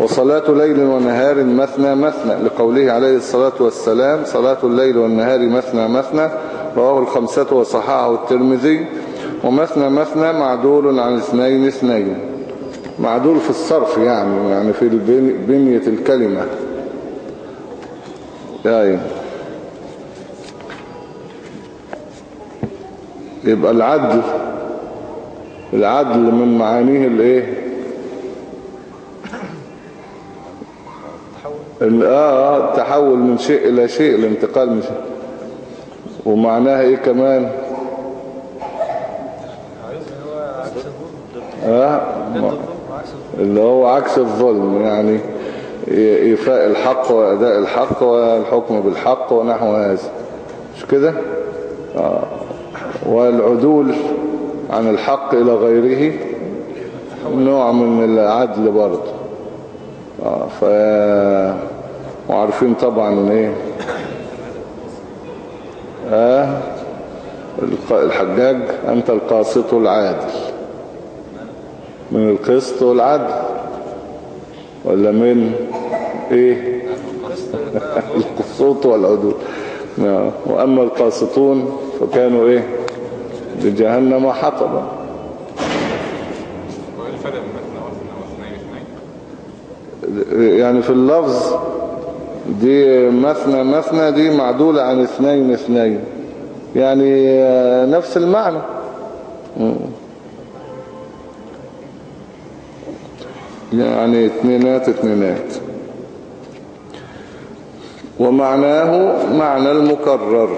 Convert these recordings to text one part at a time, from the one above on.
وصلاة ليل ونهار مثنى مثنى لقوله عليه الصلاة والسلام صلاة الليل والنهار مثنى مثنى رواه الخمسة وصححه الترمذي ومثنى مثنى معدول عن اثنين اثنين. معدول في الصرف يعني يعني في بنية الكلمة. يعني يبقى العدل العدل من معانيه الايه؟ آه التحول من شيء إلى شيء الانتقال من شيء. ومعناها إيه كمان؟ آه اللي هو عكس الظلم يعني إيفاء الحق وأداء الحق والحكم بالحق ونحو هذا. مش كده؟ آه. والعدول عن الحق إلى غيره نوع من العدل برضه. آه ف وعارفين طبعا إيه. آه. الحجاج أنت القاسط العادل. من القسط والعدل. ولا من إيه؟ القسط والعدول. وأما القاسطون فكانوا إيه؟ لجهنم حطبا. يعني في اللفظ دي مثنى مثنى دي معدولة عن اثنين اثنين. يعني نفس المعنى. يعني اثنينات اثنينات. ومعناه معنى المكرر.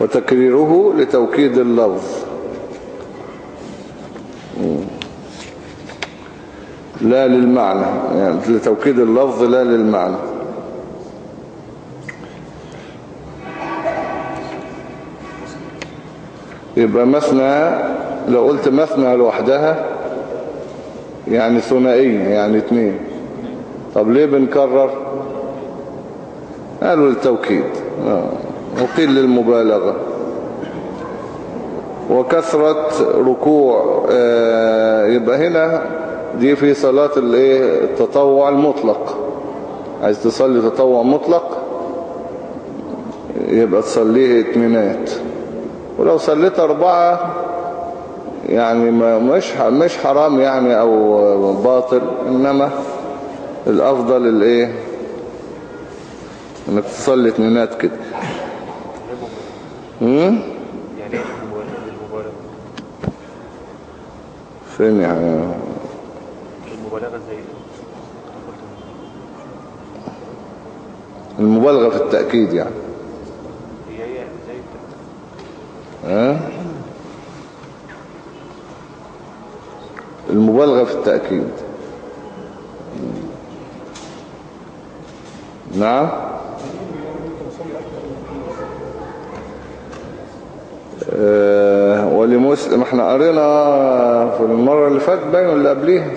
وتكريره لتوكيد اللفظ. لا للمعنى يعني لتوكيد اللفظ لا للمعنى. يبقى مثنى لو قلت مثنى لوحدها يعني ثنائية يعني اثنين طب ليه بنكرر؟ قالوا للتوكيد. وقيل للمبالغة. وكثرة ركوع يبقى هنا دي في صلاة الايه؟ التطوع المطلق. عايز تصلي تطوع مطلق؟ يبقى تصليه اتمنات. ولو صليت أربعة يعني مش مش حرام يعني أو باطل إنما الأفضل الايه؟ إنك تصلي اتنينات كده. امم فين يعني المبالغه زي المبالغة في التأكيد يعني. ها؟ المبالغة في التأكيد. نعم. آه ولمسلم إحنا قرينا في المرة اللي فاتت باين اللي قبليها؟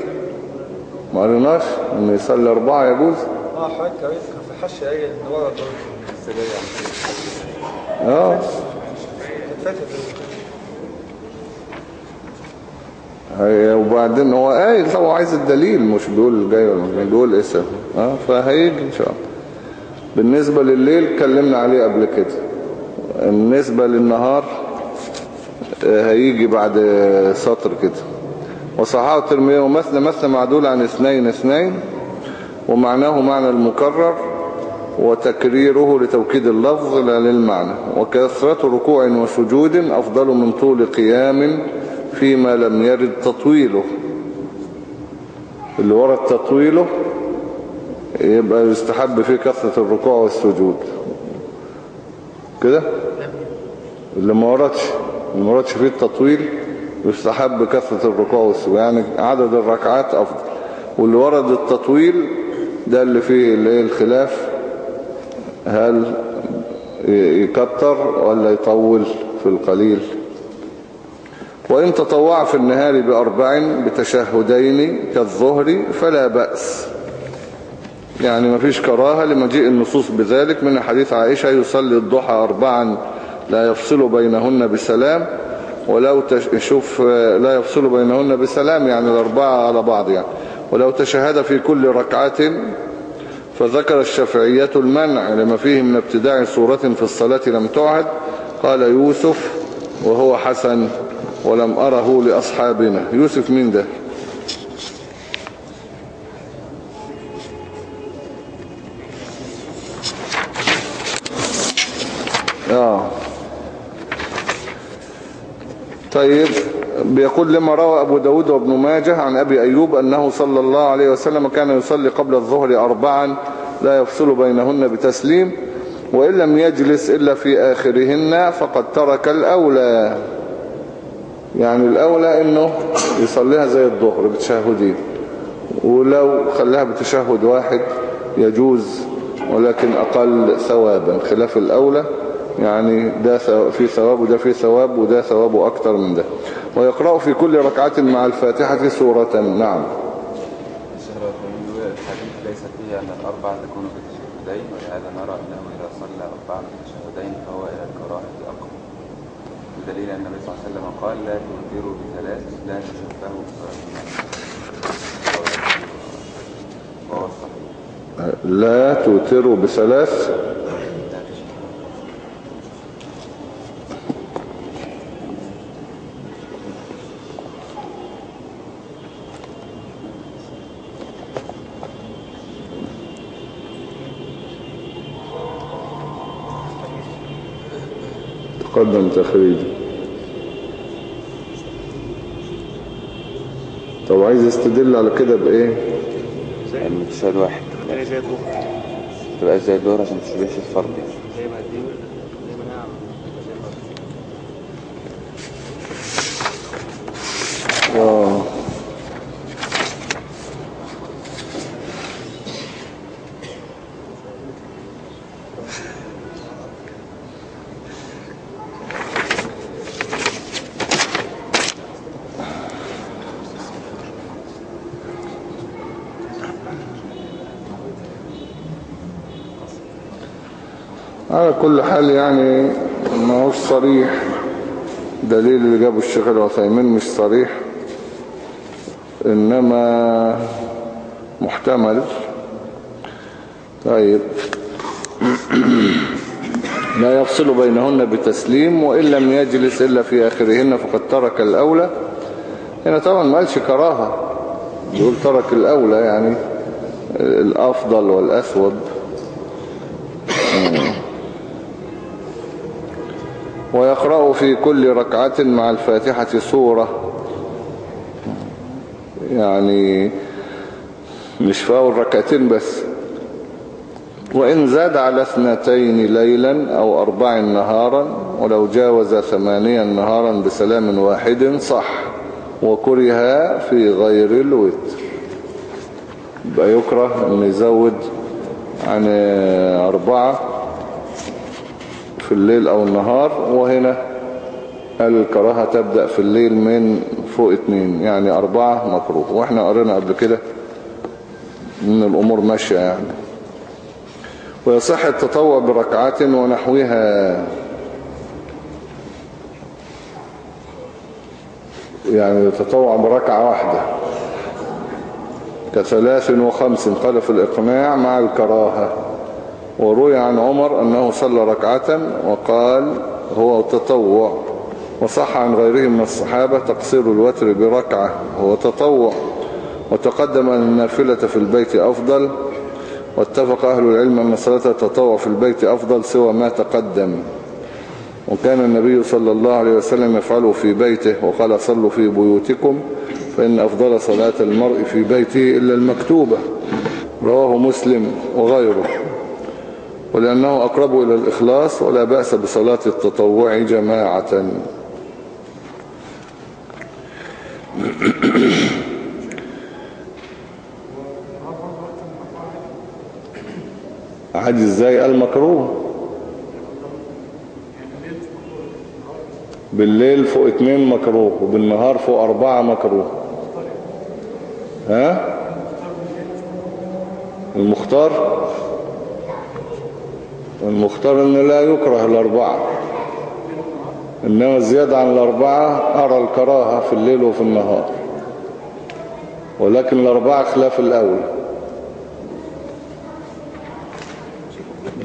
ما قريناش؟ إن يصلي أربعة يجوز؟ آه حضرتك حاشية إيه ان ورا آه. هي وبعدين هو قايل هو عايز الدليل مش بيقول جاي ولا مش جاي، بيقول اسم. آه فهيجي إن شاء الله. بالنسبة لليل اتكلمنا عليه قبل كده. بالنسبة للنهار آه، هيجي بعد سطر كده. وصححه الترمذي ومثل مثل معدول عن اثنين اثنين ومعناه معنى المكرر. وتكريره لتوكيد اللفظ لا للمعنى. وكثرة ركوع وسجود أفضل من طول قيام فيما لم يرد تطويله. اللي ورد تطويله يبقى يستحب فيه كثرة الركوع والسجود. كده؟ اللي ما وردش اللي ما وردش فيه التطويل يستحب كثرة الركوع والسجود. يعني عدد الركعات أفضل. واللي ورد التطويل ده اللي فيه اللي الخلاف. هل يكتر ولا يطول في القليل؟ وإن تطوع في النهار بأربع بتشهدين كالظهر فلا بأس. يعني ما فيش كراهة لمجيء النصوص بذلك من حديث عائشة يصلي الضحى أربعا لا يفصل بينهن بسلام ولو تشوف لا يفصل بينهن بسلام يعني الأربعة على بعض يعني. ولو تشهد في كل ركعة فذكر الشافعية المنع لما فيه من ابتداع سورة في الصلاة لم تعهد قال يوسف وهو حسن ولم أره لأصحابنا. يوسف مين ده؟ آه. طيب. بيقول لما روى أبو داود وابن ماجه عن أبي أيوب أنه صلى الله عليه وسلم كان يصلي قبل الظهر أربعا لا يفصل بينهن بتسليم وإن لم يجلس إلا في آخرهن فقد ترك الأولى. يعني الأولى إنه يصليها زي الظهر بتشهدين ولو خلاها بتشهد واحد يجوز ولكن أقل ثوابا. خلاف الأولى يعني ده في ثواب وده في ثواب وده ثوابه أكتر من ده. ويقرأ في كل ركعة مع الفاتحة سورة. نعم. الشهر الحديث ليس فيه أن الأربع تكون بالتشهدين ولهذا نرى أنه إذا صلى أربعا بالتشهدين فهو إلى الكراهة أقرب بدليل أن النبي صلى الله عليه وسلم قال لا تنكروا بثلاث لا تشبهوا وهو الصحيح لا توتر بثلاث. تقدم تخريج. طب عايز يستدل على كده بإيه؟ يعني تشهد واحد. يعني تبقى زي الدور عشان تشبهش الفرد. يعني. زي ما دي زي ما نعم زي ما آه. على كل حال يعني ما هوش صريح. دليل اللي جابه الشيخ العثيمين مش صريح. إنما محتمل. طيب. لا يفصل بينهن بتسليم وإن لم يجلس إلا في آخرهن فقد ترك الأولى. هنا طبعا ما قالش كراهة. يقول ترك الأولى يعني الأفضل والأثوب ويقرأ في كل ركعة مع الفاتحة سورة. يعني مش فاول ركعتين بس. وإن زاد على اثنتين ليلا أو أربع نهارا ولو جاوز ثمانيا نهارا بسلام واحد صح. وكره في غير الوتر. يبقى يكره أن يزود عن أربعة. في الليل أو النهار وهنا قال الكراهة تبدأ في الليل من فوق اتنين يعني أربعة مكروه. وإحنا قرينا قبل كده إن الأمور ماشية يعني. ويصح التطوع بركعات ونحوها. يعني التطوع بركعة واحدة. كثلاث وخمس قال في الإقناع مع الكراهة. وروي عن عمر أنه صلى ركعة وقال هو تطوع وصح عن غيره من الصحابة تقصير الوتر بركعة هو تطوع وتقدم أن النافلة في البيت أفضل واتفق أهل العلم أن صلاة التطوع في البيت أفضل سوى ما تقدم. وكان النبي صلى الله عليه وسلم يفعله في بيته وقال صلوا في بيوتكم فإن أفضل صلاة المرء في بيته إلا المكتوبة. رواه مسلم وغيره. ولأنه أقرب إلى الإخلاص ولا بأس بصلاة التطوع جماعة. عادي إزاي؟ المكروه. بالليل فوق اتنين مكروه وبالنهار فوق أربعة مكروه. ها؟ المختار. المختار ان لا يكره الأربعة. إنما الزيادة عن الأربعة أرى الكراهة في الليل وفي النهار. ولكن الأربعة خلاف الأول.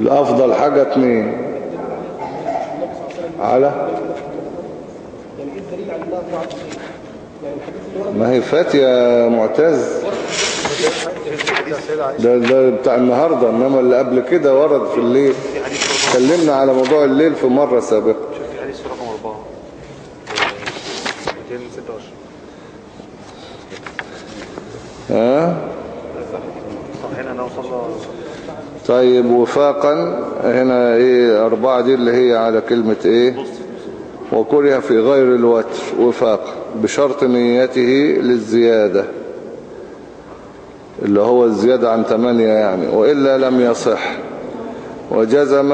الأفضل حاجة اتنين. على؟ ما هي فات يا معتز؟ ده, ده بتاع النهاردة إنما اللي قبل كده ورد في الليل. اتكلمنا على موضوع الليل في مرة سابقة. شوف حديث رقم 4 216 ها؟ طيب وفاقا هنا إيه أربعة دي اللي هي على كلمة إيه؟ وكره في غير الوتر وفاق بشرط نيته للزيادة. اللي هو الزيادة عن ثمانية يعني وإلا لم يصح. وجزم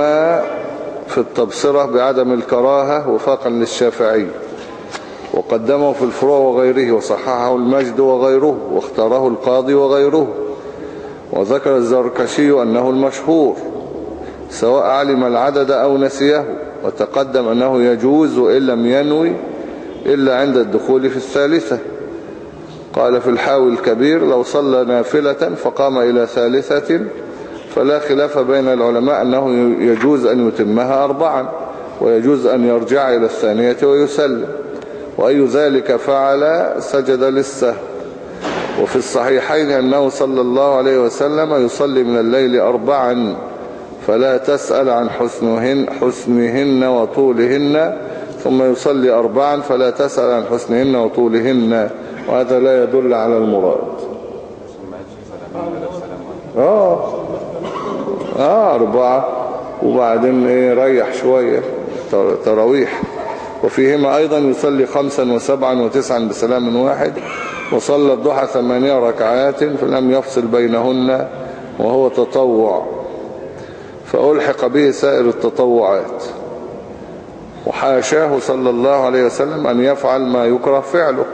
في التبصرة بعدم الكراهة وفاقا للشافعي. وقدمه في الفروع وغيره وصححه المجد وغيره واختاره القاضي وغيره. وذكر الزركشي أنه المشهور سواء علم العدد أو نسيه وتقدم أنه يجوز وإن لم ينوي إلا عند الدخول في الثالثة. قال في الحاوي الكبير لو صلى نافلة فقام إلى ثالثة فلا خلاف بين العلماء أنه يجوز أن يتمها أربعا ويجوز أن يرجع إلى الثانية ويسلم وأي ذلك فعل سجد للسهو وفي الصحيحين أنه صلى الله عليه وسلم يصلي من الليل أربعا فلا تسأل عن حسنهن, حسنهن وطولهن ثم يصلي أربعا فلا تسأل عن حسنهن وطولهن وهذا لا يدل على المراد. آه. آه أربعة وبعدين إيه ريح شوية. تر- تراويح. وفيهما أيضا يصلي خمسا وسبعا وتسعا بسلام واحد وصلى الضحى ثمانية ركعات فلم يفصل بينهن وهو تطوع. فألحق به سائر التطوعات. وحاشاه صلى الله عليه وسلم أن يفعل ما يكره فعله.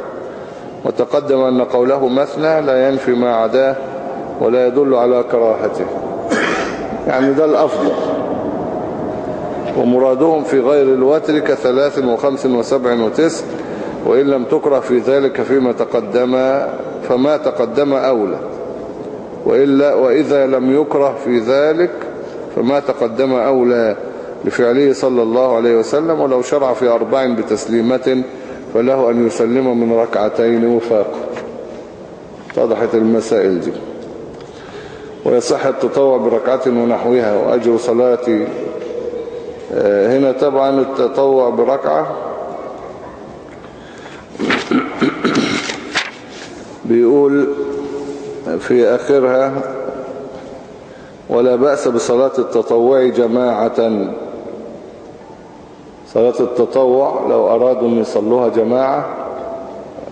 وتقدم أن قوله مثنى لا ينفي ما عداه ولا يدل على كراهته. يعني ده الأفضل. ومرادهم في غير الوتر كثلاث وخمس وسبع وتسع وإن لم تكره في ذلك فيما تقدم فما تقدم أولى. وإلا وإذا لم يكره في ذلك فما تقدم أولى لفعله صلى الله عليه وسلم ولو شرع في أربع بتسليمة فله أن يسلم من ركعتين وفاق. اتضحت المسائل دي. ويصح التطوع بركعة ونحوها وأجر صلاة. آه، هنا طبعا التطوع بركعة. بيقول في آخرها ولا بأس بصلاة التطوع جماعة. صلاة التطوع لو أرادوا أن يصلوها جماعة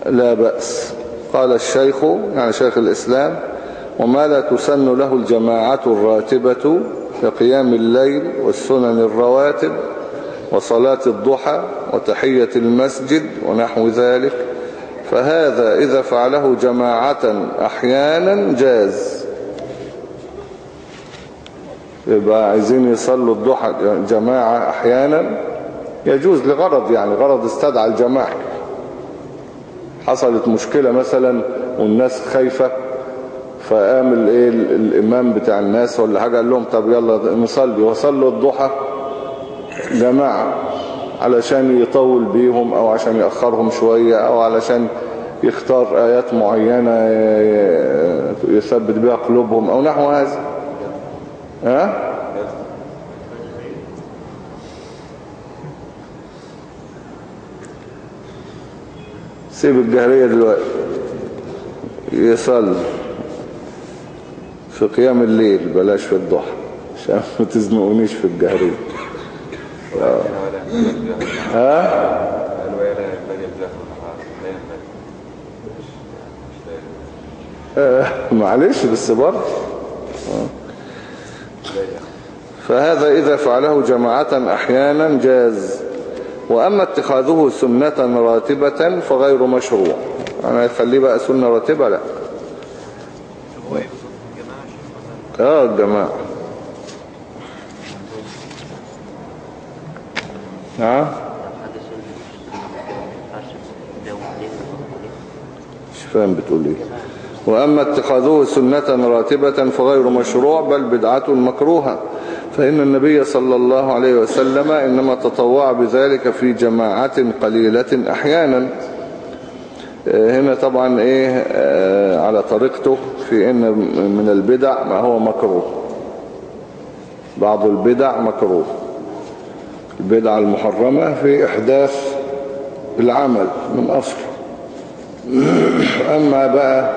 لا بأس. قال الشيخ يعني شيخ الإسلام وما لا تسن له الجماعة الراتبة كقيام الليل والسنن الرواتب وصلاة الضحى وتحية المسجد ونحو ذلك. فهذا إذا فعله جماعة أحيانا جاز. يبقى عايزين يصلوا الضحى جماعة أحيانا؟ يجوز لغرض يعني غرض استدعى الجماعة. حصلت مشكلة مثلا والناس خايفة فقام الايه الإمام بتاع الناس ولا حاجة قال لهم طب يلا نصلي. وصلوا الضحى جماعة علشان يطول بيهم أو عشان يأخرهم شوية أو علشان يختار آيات معينة يثبت بها قلوبهم أو نحو هذا. ها؟ سيب الجهرية دلوقتي. يصلي في قيام الليل بلاش في الضحى عشان ما تزنقونيش في الجهرية ينبغي ها؟ آه، معلش بس برضه. أخي. فهذا إذا فعله جماعة أحيانا جاز. وأما اتخاذه سنة راتبة فغير مشروع. أنا يخليه بقى سنة راتبة؟ لا. آه الجماعة. نعم. مش فاهم بتقول إيه. وأما اتخاذه سنة راتبة فغير مشروع بل بدعة مكروهة. فإن النبي صلى الله عليه وسلم إنما تطوع بذلك في جماعة قليلة أحيانا. آه، هنا طبعا إيه آه، على طريقته في إن من البدع ما هو مكروه. بعض البدع مكروه. البدعة المحرمة في إحداث العمل من أصل. أما بقى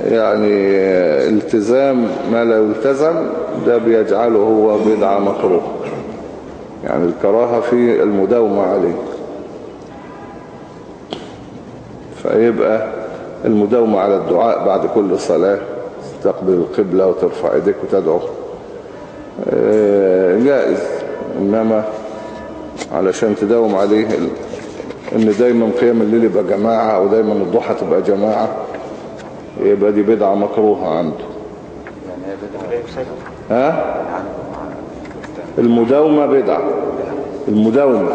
يعني التزام ما لا يلتزم ده بيجعله هو بدعة مكروه. يعني الكراهة في المداومة عليه. فيبقى المداومة على الدعاء بعد كل صلاة تستقبل القبلة وترفع ايديك وتدعو. آه، جائز. إنما علشان تداوم عليه إن دايما قيام الليل يبقى جماعة أو دايما الضحى تبقى جماعة. يبقى دي بدعة مكروهة عنده. يعني بدعة ها؟ عنه المداومة بدعة. المداومة.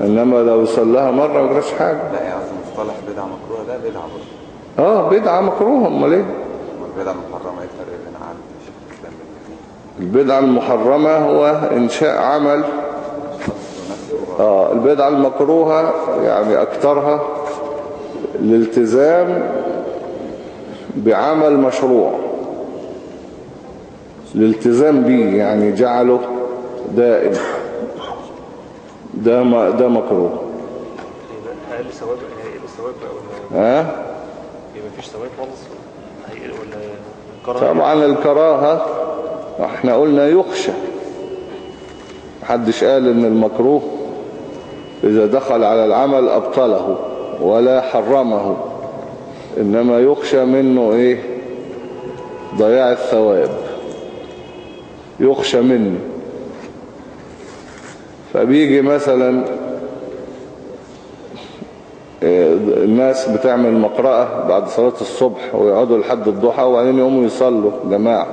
إنما لو صلاها مرة ما جراش حاجة. لا يعني قصدي مصطلح بدعة مكروهة ده بدعة برضه. آه بدعة مكروهة. أمال إيه؟ والبدعة المحرمة إيه الفرق بين بين البدعة المحرمة هو إنشاء عمل. آه البدعة المكروهة يعني اكترها الالتزام بعمل مشروع. الالتزام به يعني جعله دائم. ده ما- ده مكروه. أقل ثواب هيقل الثواب ولا ها؟ يبقى مفيش ثواب خالص؟ هيقل ولا كراهه طبعا الكراهة إحنا قلنا يخشى. محدش قال إن المكروه إذا دخل على العمل أبطله ولا حرمه. إنما يخشى منه إيه؟ ضياع الثواب. يخشى منه. فبيجي مثلا آه، الناس بتعمل مقرأة بعد صلاة الصبح ويقعدوا لحد الضحى وبعدين يقوموا يصلوا. جماعة.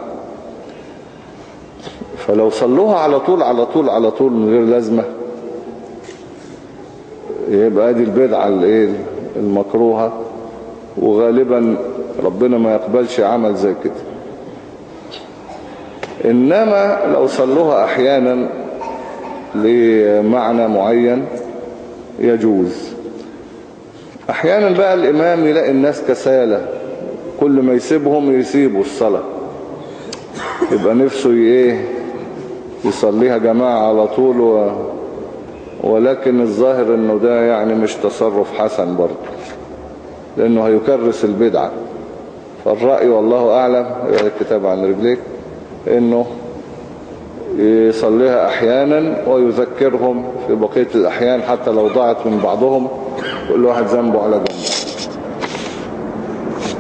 فلو صلوها على طول على طول على طول من غير لازمة يبقى دي البدعة الايه المكروهة. وغالبا ربنا ما يقبلش عمل زي كده. إنما لو صلوها أحيانا لمعنى معين يجوز. أحيانا بقى الإمام يلاقي الناس كسالة كل ما يسيبهم يسيبوا الصلاة. يبقى نفسه إيه يصليها جماعة على طول و... ولكن الظاهر إنه ده يعني مش تصرف حسن برضه. لأنه هيكرس البدعة. فالرأي والله أعلم يقرأ الكتاب عن رجليك إنه يصليها أحيانا ويذكرهم في بقية الأحيان حتى لو ضاعت من بعضهم كل واحد ذنبه على جنب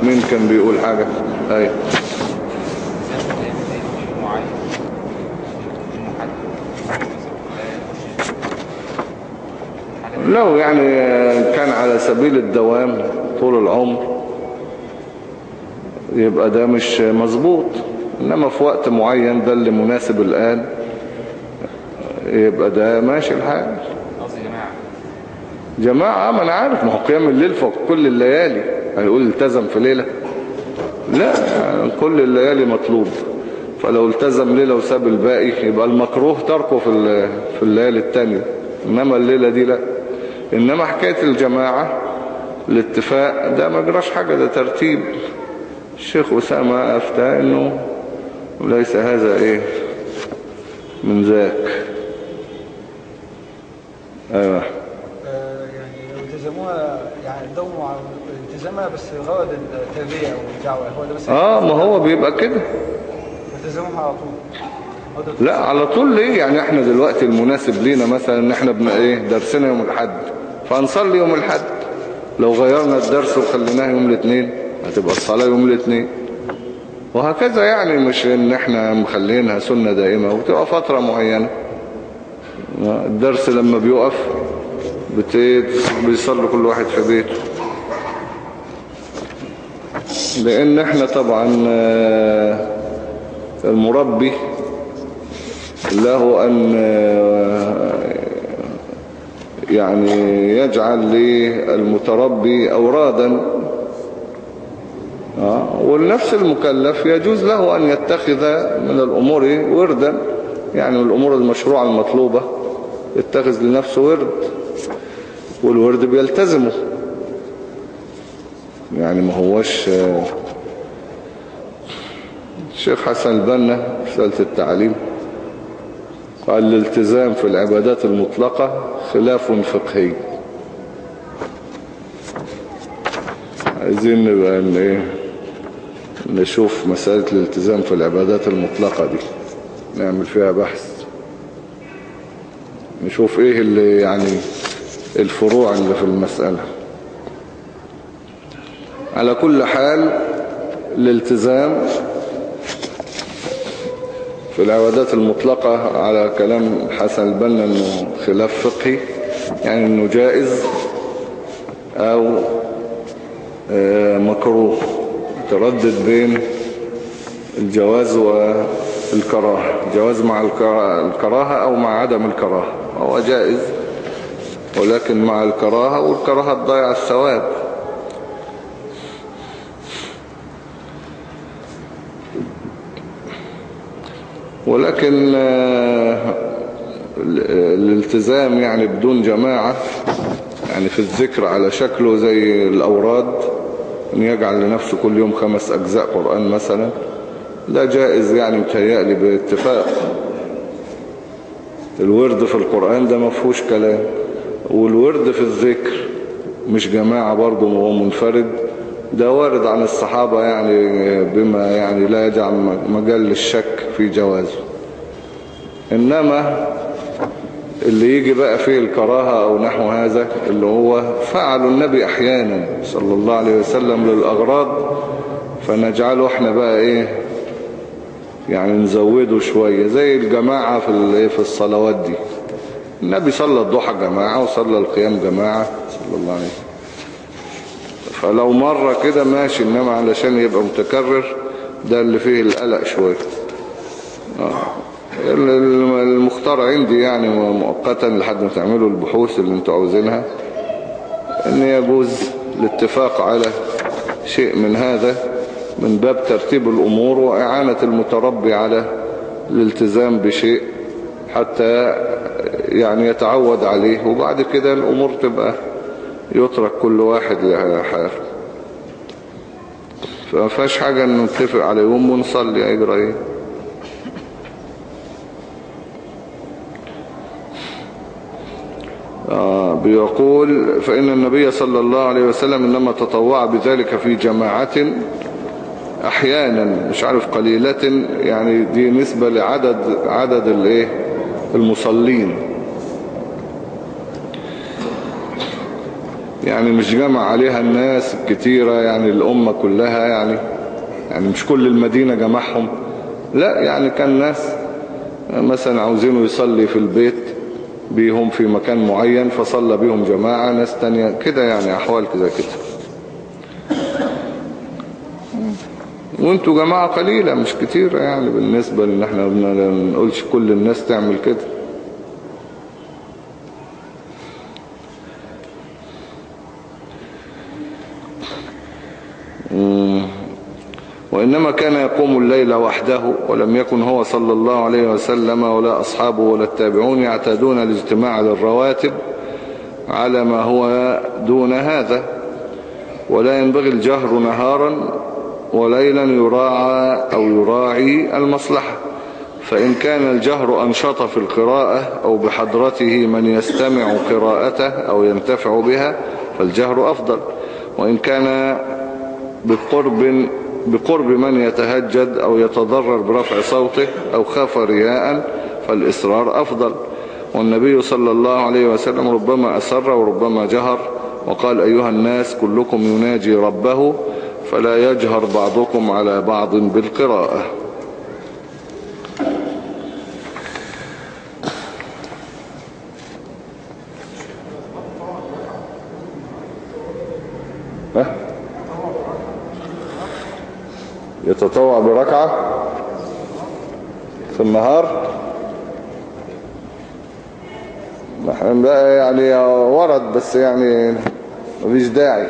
مين كان بيقول حاجة؟ اي لو يعني كان على سبيل الدوام طول العمر يبقى ده مش مظبوط إنما في وقت معين ده اللي مناسب الآن يبقى ده ماشي الحال. جماعة ما أنا عارف ما هو قيام الليل فوق كل الليالي. هيقول التزم في ليلة؟ لا كل الليالي مطلوب. فلو التزم ليلة وساب الباقي يبقى المكروه تركه في ال- في الليالي التانية. إنما الليلة دي لا. إنما حكاية الجماعة الاتفاق ده ما جراش حاجة ده ترتيب. الشيخ أسامة أفتى إنه ليس هذا إيه؟ من ذاك. أيوه. آه، يعني لو التزموها يعني دوروا على التزامها بس غرض التربية والدعوة هو ده بس آه ما هو بيبقى كده. التزموها على طول. لا على طول ليه؟ يعني إحنا دلوقتي المناسب لينا مثلا إن إحنا بن إيه؟ درسنا يوم الأحد. فهنصلي يوم الأحد. لو غيرنا الدرس وخليناه يوم الاثنين هتبقى الصلاة يوم الاثنين. وهكذا يعني مش إن إحنا مخلينها سنة دائمة وبتبقى فترة معينة. الدرس لما بيقف بيصلي كل واحد في بيته. لأن إحنا طبعا آه، المربي له أن آه، يعني يجعل للمتربي أورادا. آه، والنفس المكلف يجوز له أن يتخذ من الأمور وردا. يعني من الأمور المشروعة المطلوبة يتخذ لنفسه ورد والورد بيلتزمه. يعني ما هوش آه، الشيخ حسن البنا في رسالة التعليم. قال الالتزام في العبادات المطلقة خلاف فقهي. عايزين نبقى إن إيه؟ نشوف مسألة الالتزام في العبادات المطلقة دي. نعمل فيها بحث. نشوف إيه اللي يعني الفروع اللي في المسألة. على كل حال الالتزام في العبادات المطلقة على كلام حسن البنا إنه خلاف فقهي يعني إنه جائز أو آه، مكروه تردد بين الجواز والكراهة جواز مع الكرا- الكراهة أو مع عدم الكراهة هو جائز ولكن مع الكراهة والكراهة تضيع الثواب. ولكن آه، ال- الالتزام يعني بدون جماعة يعني في الذكر على شكله زي الأوراد أن يجعل لنفسه كل يوم خمس أجزاء قرآن مثلا ده جائز يعني متهيألي باتفاق. الورد في القرآن ده ما فيهوش كلام والورد في الذكر مش جماعة برضه وهو منفرد. ده وارد عن الصحابة يعني بما يعني لا يجعل مجال للشك في جوازه. إنما اللي يجي بقى فيه الكراهة أو نحو هذا اللي هو فعل النبي أحيانا صلى الله عليه وسلم للأغراض فنجعله إحنا بقى إيه؟ يعني نزوده شوية زي الجماعة في ال- في الصلوات دي. النبي صلى الضحى جماعة وصلى القيام جماعة صلى الله عليه وسلم. فلو مرة كده ماشي إنما علشان يبقى متكرر ده اللي فيه القلق شوية آه. ال- ال- المختار عندي يعني مؤقتا لحد ما تعملوا البحوث اللي أنتوا عاوزينها إن يجوز الاتفاق على شيء من هذا من باب ترتيب الأمور وإعانة المتربي على الالتزام بشيء حتى يعني يتعود عليه وبعد كده الأمور تبقى يترك كل واحد لحاله فما فيهاش حاجة ان نتفق على يوم ونصلي اجرى إيه آه بيقول فإن النبي صلى الله عليه وسلم إنما تطوع بذلك في جماعة أحيانا مش عارف قليلة يعني دي نسبة لعدد عدد الإيه؟ المصلين. يعني مش جمع عليها الناس الكتيرة يعني الأمة كلها يعني يعني مش كل المدينة جمعهم. لا يعني كان ناس مثلا عاوزينه يصلي في البيت بيهم في مكان معين فصلى بيهم جماعة ناس تانية كده يعني أحوال كده كده. وانتوا جماعة قليلة مش كتيرة يعني بالنسبة لإن إحنا ما كل الناس تعمل كده. وإنما كان يقوم الليل وحده ولم يكن هو صلى الله عليه وسلم ولا أصحابه ولا التابعون يعتادون الاجتماع للرواتب على ما هو دون هذا. ولا ينبغي الجهر نهارا وليلا يراعى أو يراعي المصلحة. فإن كان الجهر أنشط في القراءة أو بحضرته من يستمع قراءته أو ينتفع بها فالجهر أفضل. وإن كان بقرب بقرب من يتهجد أو يتضرر برفع صوته أو خاف رياء فالإصرار أفضل. والنبي صلى الله عليه وسلم ربما أسر وربما جهر وقال أيها الناس كلكم يناجي ربه فلا يجهر بعضكم على بعض بالقراءة. يتطوع بركعة في النهار إحنا بقى يعني ورد بس يعني مفيش داعي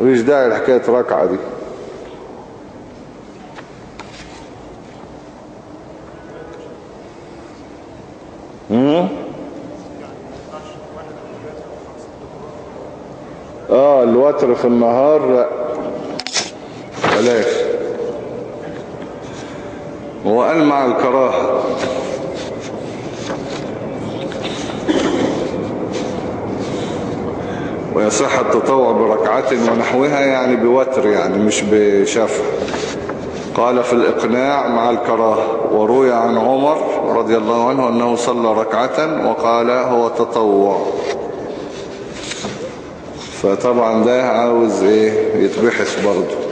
مفيش داعي لحكاية ركعة دي؟ آه الوتر في النهار لا بلاش هو قال مع الكراهة. ويصح التطوع بركعات ونحوها يعني بوتر يعني مش بشفع. قال في الإقناع مع الكراهة. وروي عن عمر رضي الله عنه أنه صلى ركعة وقال هو تطوع. فطبعا ده عاوز إيه؟ يتبحث برضه.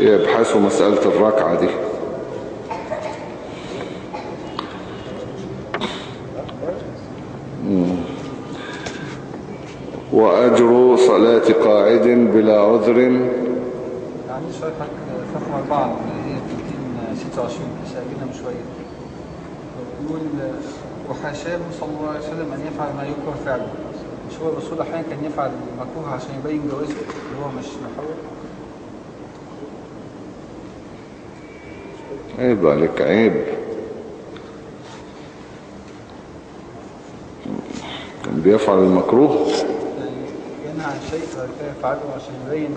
يبحثوا مسألة الركعة دي. وأجر صلاة قاعد بلا عذر. عندي سؤال حضرتك فقرة أربعة اللي هي 226 لسه قايلينها من شوية. بيقول وحاشاه صلى الله عليه وسلم أن يفعل ما يكره فعله. مش هو الرسول أحيانا كان يفعل المكروه عشان يبين جوازه اللي هو مش محرم عيب عليك عيب. كان بيفعل المكروه. ينهى عن شيء فكان يفعله عشان يبين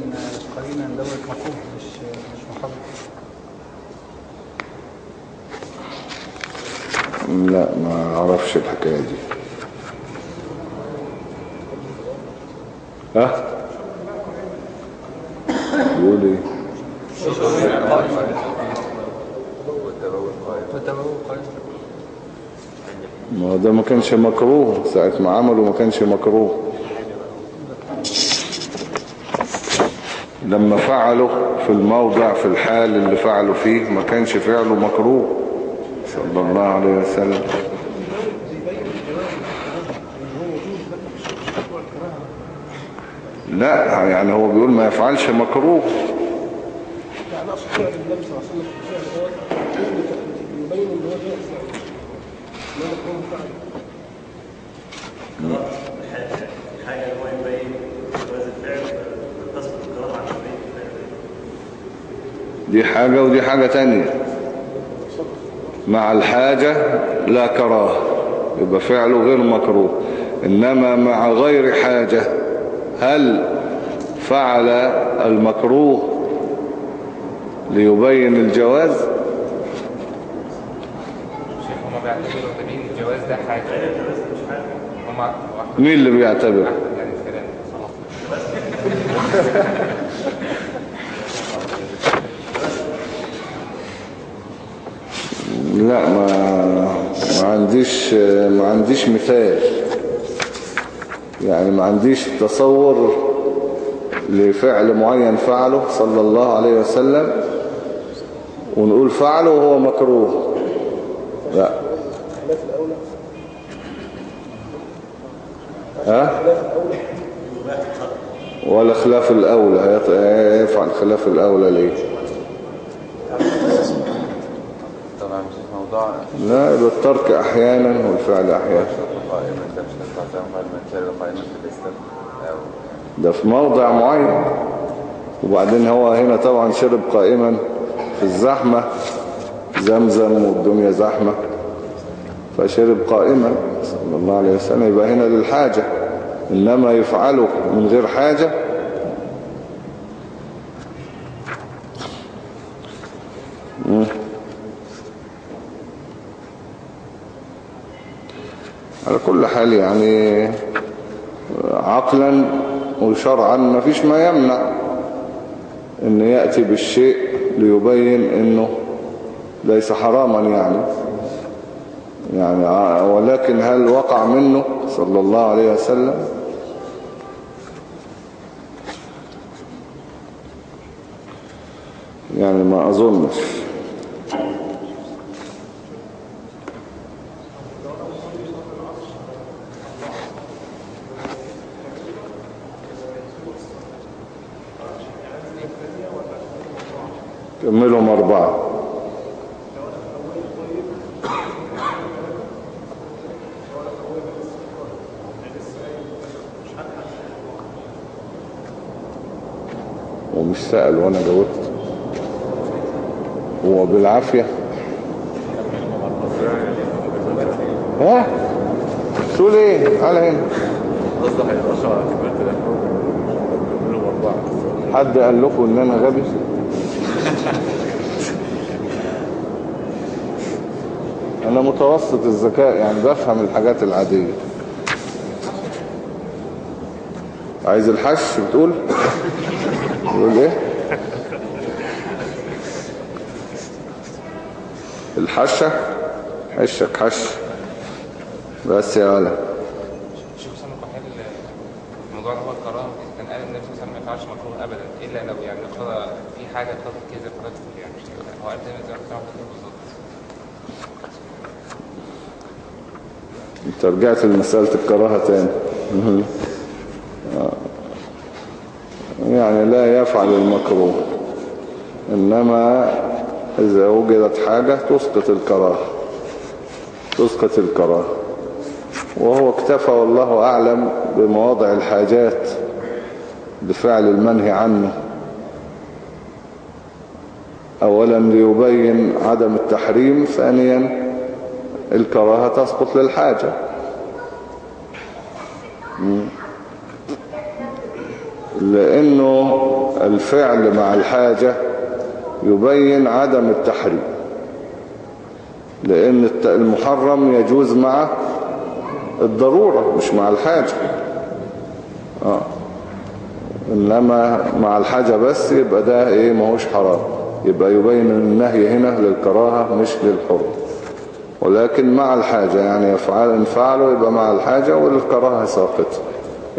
قرينا إن دوت مكروه مش مش محرم لا ما أعرفش الحكاية دي. ها؟ بيقول إيه؟ ما ده ما كانش مكروه. ساعة ما عمله ما كانش مكروه. لما فعله في الموضع في الحال اللي فعله فيه ما كانش فعله مكروه. صلى الله عليه وسلم. لا يعني هو بيقول ما يفعلش مكروه. يعني اقصد فعل النبي صلى الله عليه وسلم في الفعل دوت يبين ان هو ده فعل ان هو يكون فعل دي حاجة ودي حاجة تانية. مع الحاجة لا كراهة. يبقى فعله غير مكروه. إنما مع غير حاجة هل فعل المكروه ليبين الجواز؟ شيخ هما بيعتبروا ده حاجة. مين اللي بيعتبر؟ يعني الكلام لا ما ما عنديش ما عنديش مثال. يعني ما عنديش تصور لفعل معين فعله صلى الله عليه وسلم. ونقول فعله وهو مكروه. ها؟ ولا خلاف الأولى. هيفعل خلاف الأولى ليه؟ لا الترك أحيانا والفعل أحيانا. ده في موضع معين. وبعدين هو هنا طبعا شرب قائما في الزحمة. زمزم والدنيا زحمة. فشرب قائما صلى الله عليه وسلم. يبقى هنا للحاجة. إنما يفعله من غير حاجة. على كل حال يعني عقلا وشرعا ما فيش ما يمنع إن يأتي بالشيء ليبين إنه ليس حراما يعني. يعني ولكن هل وقع منه صلى الله عليه وسلم؟ يعني ما أظنش. كملهم أربعة. ومش سأل وأنا جاوبت. هو بالعافية ها؟ تقول إيه؟ على هنا. حد قال لكم إن أنا غبي؟ أنا متوسط الذكاء يعني بفهم الحاجات العادية. عايز الحش بتقول؟ بتقول إيه؟ الحشة. حشك حش بس يا ولا شيخ الموضوع هو الكراهه كان قال النبي صلى الله عليه وسلم ما مكروه ابدا. الا لو يعني اقتضى في حاجة اقتضت كذا اقتضت يعني. هو قال زي ما بالظبط. انت رجعت لمسألة الكراهة تاني. يعني لا يفعل المكروه إنما إذا وجدت حاجة تسقط الكراهة. تسقط الكراهة. وهو اكتفى والله أعلم بمواضع الحاجات بفعل المنهي عنه. أولا ليبين عدم التحريم ثانيا الكراهة تسقط للحاجة. لأنه الفعل مع الحاجة يبين عدم التحريم لأن المحرم يجوز مع الضرورة مش مع الحاجة. آه. إنما مع الحاجة بس يبقى ده إيه ماهوش حرام. يبقى يبين النهي هنا للكراهة مش للحرم. ولكن مع الحاجة يعني يفعل إن فعله يبقى مع الحاجة والكراهة ساقط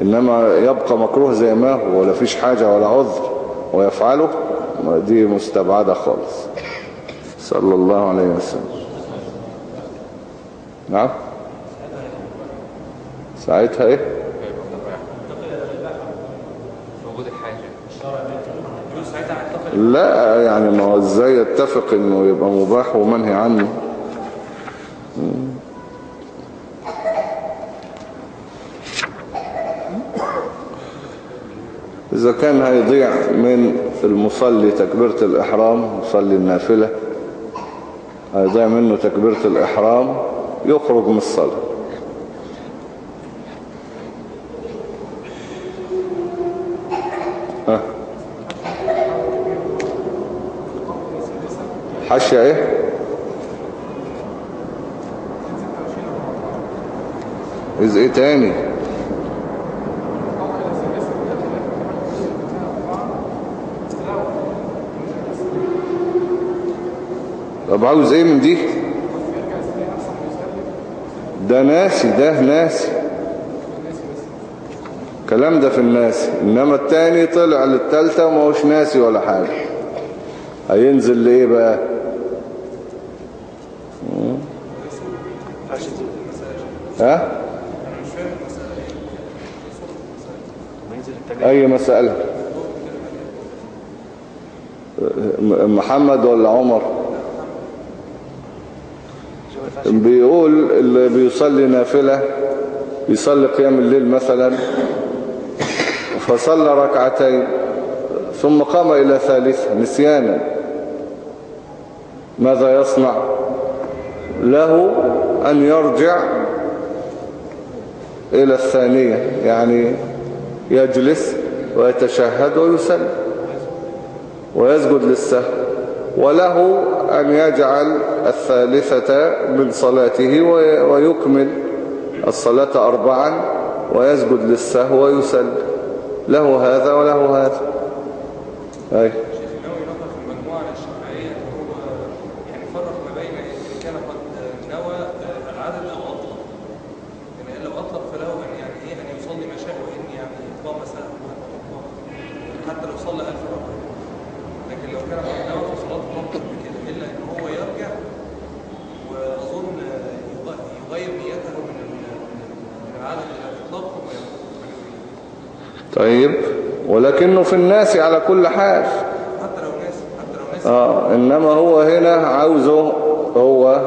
إنما يبقى مكروه زي ما هو ولا فيش حاجة ولا عذر ويفعله دي مستبعدة خالص. صلى الله عليه وسلم. نعم. ساعتها إيه؟ لا يعني ما هو إزاي يتفق إنه يبقى مباح ومنهي عنه. إذا كان هيضيع من المصلي تكبيرة الإحرام مصلي النافلة. هيضيع منه تكبيرة الإحرام يخرج من الصلاة. ها؟ إيه؟ إذا إيه تاني؟ طب عاوز إيه من دي. ده ناسي ده ناسي. كلام ده في الناسي إنما التاني طلع للتالتة وما هوش ناسي ولا حاجة. هينزل لإيه بقى. ها؟ أي مسألة؟ محمد ولا عمر؟ بيقول اللي بيصلي نافلة بيصلي قيام الليل مثلا فصلى ركعتين ثم قام إلى ثالثة نسيانا. ماذا يصنع؟ له أن يرجع إلى الثانية يعني يجلس ويتشهد ويسلم ويسجد للسهو وله أن يجعل الثالثة من صلاته وي- ويكمل الصلاة أربعا ويسجد للسهو ويسلم. له هذا وله هذا. أي شيخ النووي نقل في المجموعة الشافعية إن هو يعني فرق ما بين إن كان قد نوى العدد أو أطلق يعني لو أطلق فله أن يعني إيه أن يصلي ما شاء وإن يعني إطلاق سهو حتى لو صلى ألف ركعة لكن لو كان قد نوى في صلاة أكثر من كده إلا إن هو يرجع وأظن يغ- يغير نيته من ال- من العدد إلى الإطلاق ثم يقول طيب ولكنه في الناس على كل حال. آه إنما هو هنا عاوزه هو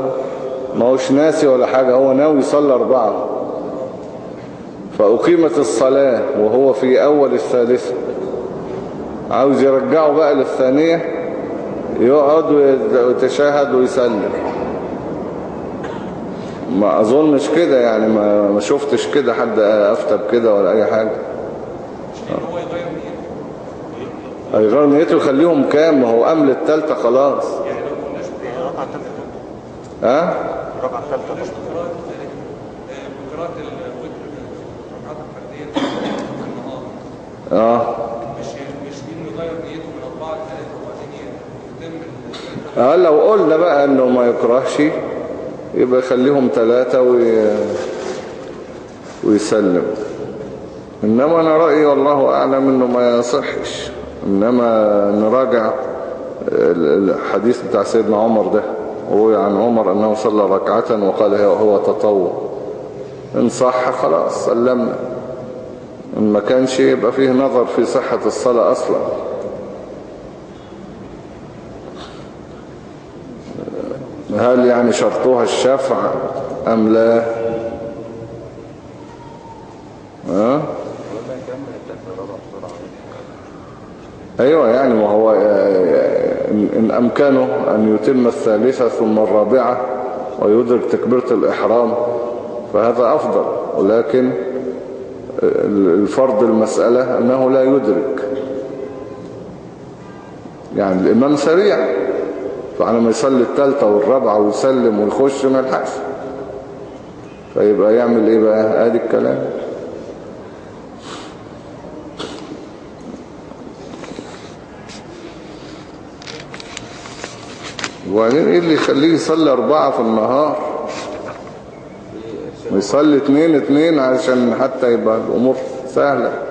ما هوش ناسي ولا حاجة هو ناوي يصلي أربعة. فأقيمت الصلاة وهو في أول الثالثة. عاوز يرجعه بقى للثانية يقعد ويتشاهد ويسلم. ما أظنش كده يعني ما شفتش كده حد أفتى بكده ولا أي حاجة. يغير نيته يخليهم كام؟ ما هو قام للتالتة خلاص. يعني ها؟ آه. آه لو قلنا بقى إنه ما يكرهش يبقى يخليهم ثلاثة وي... ويسلم إنما أنا رأيي والله أعلم إنه ما يصحش. إنما نراجع ال- الحديث بتاع سيدنا عمر ده. وهو عن عمر أنه صلى ركعة وقال هو تطوع. إن صح خلاص سلمنا إن ما كانش يبقى فيه نظر في صحة الصلاة أصلا. هل يعني شرطها الشفع أم لا ها؟ ولا يكمل الثالثة والرابعة بسرعة أيوة يعني ما هو آه، إن إن أمكانه أن يتم الثالثة ثم الرابعة ويدرك تكبيرة الإحرام فهذا أفضل. ولكن الفرض المسألة أنه لا يدرك. يعني الإمام سريع فعلى ما يصلي الثالثة والرابعة ويسلم ويخش ما يلحقش. فيبقى يعمل إيه بقى؟ ادي الكلام. وبعدين إيه اللي يخليه يصلي أربعة في النهار؟ ويصلي اتنين اتنين عشان حتى يبقى الأمور سهلة.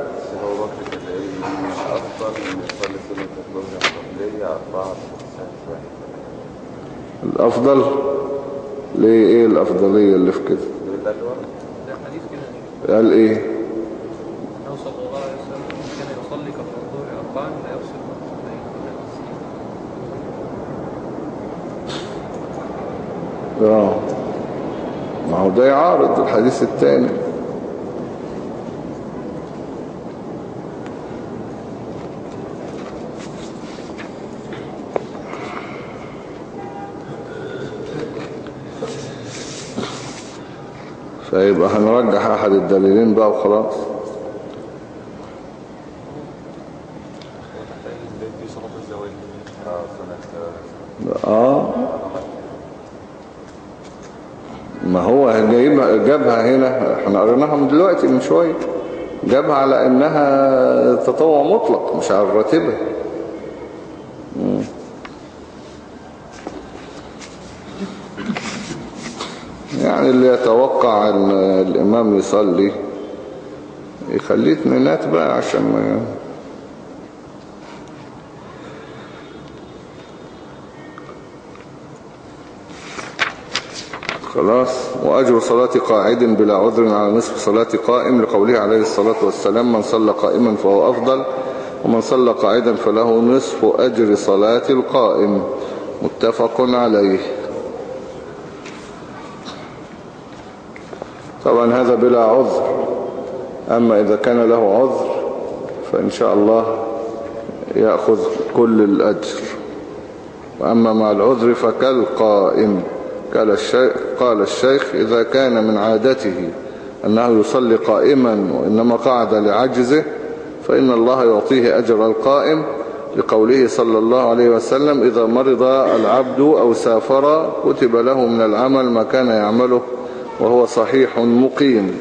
الأفضل ليه إيه الأفضلية اللي في كده؟ قال إيه النبي صلى الله عليه وسلم كان يصلي قبل الظهر أربعا لا يفصل بين كل آه ما هو ده يعارض الحديث الثاني فيبقى هنرجح أحد الدليلين بقى وخلاص في صلاة الزواج آه سنة آه ما هو جايبها جابها هنا إحنا قريناها من دلوقتي من شوية جابها على إنها تطوع مطلق مش على الراتبة. يعني اللي يتوقع إن الإمام يصلي يخليه اتنينات بقى عشان ما خلاص. وأجر صلاة قاعد بلا عذر على نصف صلاة قائم لقوله عليه الصلاة والسلام من صلى قائما فهو أفضل ومن صلى قاعدا فله نصف أجر صلاة القائم. متفق عليه. طبعا هذا بلا عذر. أما إذا كان له عذر فإن شاء الله يأخذ كل الأجر. وأما مع العذر فكالقائم قال الشيخ, قال الشيخ إذا كان من عادته أنه يصلي قائما وإنما قعد لعجزه فإن الله يعطيه أجر القائم لقوله صلى الله عليه وسلم إذا مرض العبد أو سافر كتب له من العمل ما كان يعمله وهو صحيح مقيم.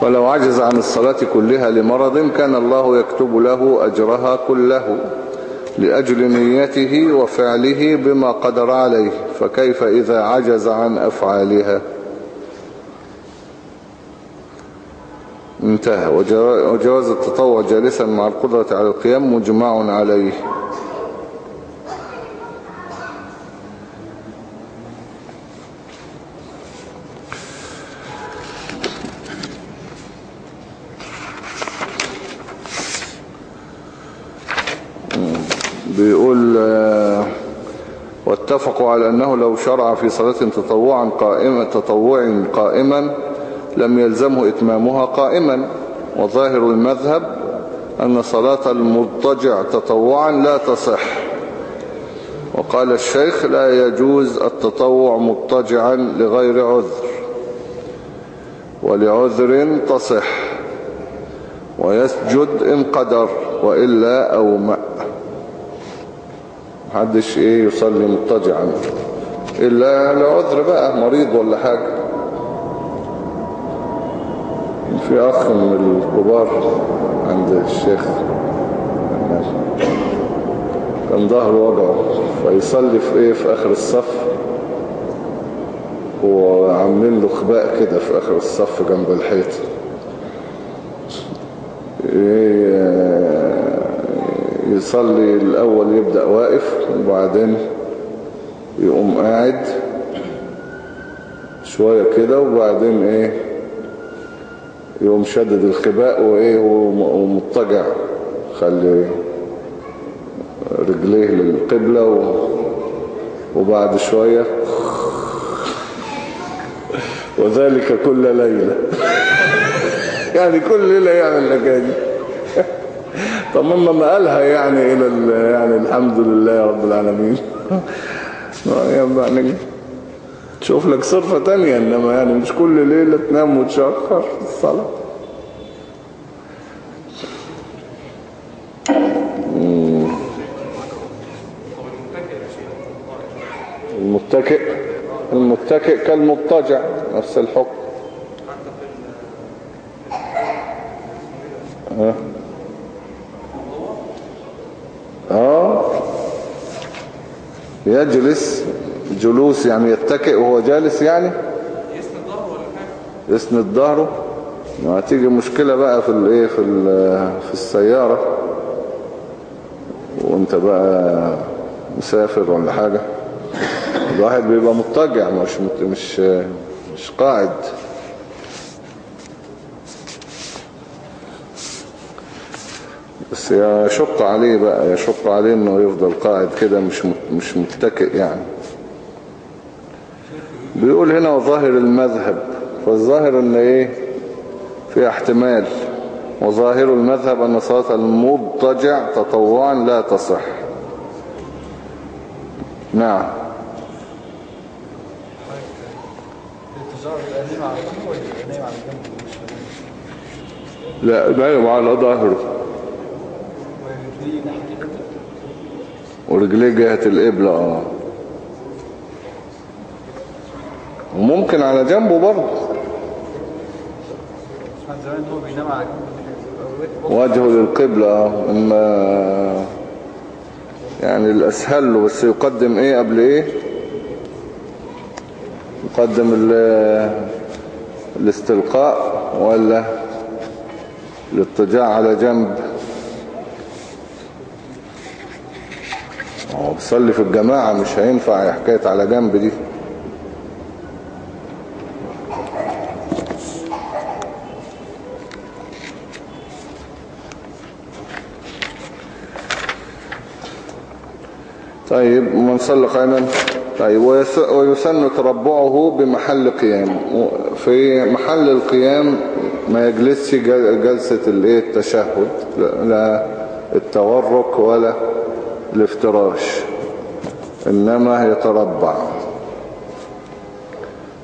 فلو عجز عن الصلاة كلها لمرض كان الله يكتب له أجرها كله لأجل نيته وفعله بما قدر عليه فكيف إذا عجز عن أفعالها؟ انتهى. وجواز التطوع جالسا مع القدرة على القيام مجمع عليه بيقول آه، واتفقوا على أنه لو شرع في صلاة تطوعا قائمة تطوع قائما لم يلزمه إتمامها قائما. وظاهر المذهب أن صلاة المضطجع تطوعا لا تصح. وقال الشيخ لا يجوز التطوع مضطجعا لغير عذر. ولعذر تصح. ويسجد إن قدر وإلا أومأ محدش إيه يصلي مضطجعا. إلا لعذر بقى مريض ولا حاجة. في أخ من الكبار عند الشيخ كان ظهره وجعه فيصلي في إيه؟ في آخر الصف. وعاملين له خباء كده في آخر الصف جنب الحيط. إيه، يصلي الأول يبدأ واقف وبعدين يقوم قاعد شوية كده وبعدين إيه يقوم شدد الخباء وإيه وم- ومضطجع خلي رجليه للقبلة. وبعد شوية وذلك كل ليلة يعني كل ليلة يعمل الحكاية طب ما قالها يعني إلى. يعني الحمد لله رب العالمين. يعني تشوف لك صرفة تانية إنما يعني مش كل ليلة تنام وتشخر الصلاة. المتكئ المتكئ كالمضطجع نفس الحكم. ها؟ يجلس جلوس يعني يتكئ وهو جالس يعني؟ يسند ظهره ولا حاجة؟ يسند ظهره هتيجي مشكلة بقى في الايه في في السيارة. وأنت بقى مسافر ولا حاجة؟ الواحد بيبقى مضطجع مش مش مش قاعد. يشق عليه بقى يشق عليه إنه يفضل قاعد كده مش مش متكئ يعني. بيقول هنا وظاهر المذهب فالظاهر إن إيه؟ في احتمال. وظاهر المذهب أن صلاة المضطجع تطوعا لا تصح. نعم. لا نايم على ظهره ورجليه ناحية القبلة. ورجليه جهة القبلة آه. وممكن على جنبه برضه. وجهه للقبلة آه. إما يعني الأسهل له بس يقدم إيه قبل إيه؟ يقدم ال- الاستلقاء ولا الاضطجاع على جنب. هو بيصلي في الجماعة مش هينفع حكاية على جنب دي. طيب من صلى قائما طيب ويس- ويسن تربعه بمحل قيام. في محل القيام ما يجلسش جل- جلسة التشهد لا التورك ولا الافتراش إنما يتربع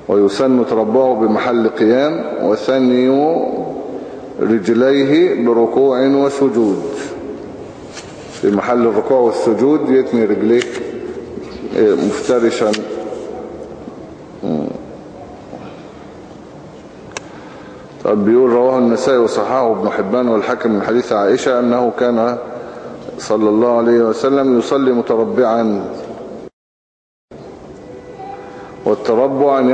ويسن تربعه بمحل قيام وثني رجليه بركوع وسجود في محل الركوع والسجود يتني رجليه إيه، مفترشا. طب بيقول رواه النسائي وصححه ابن حبان والحاكم من حديث عائشة أنه كان صلى الله عليه وسلم يصلي متربعا. والتربع أن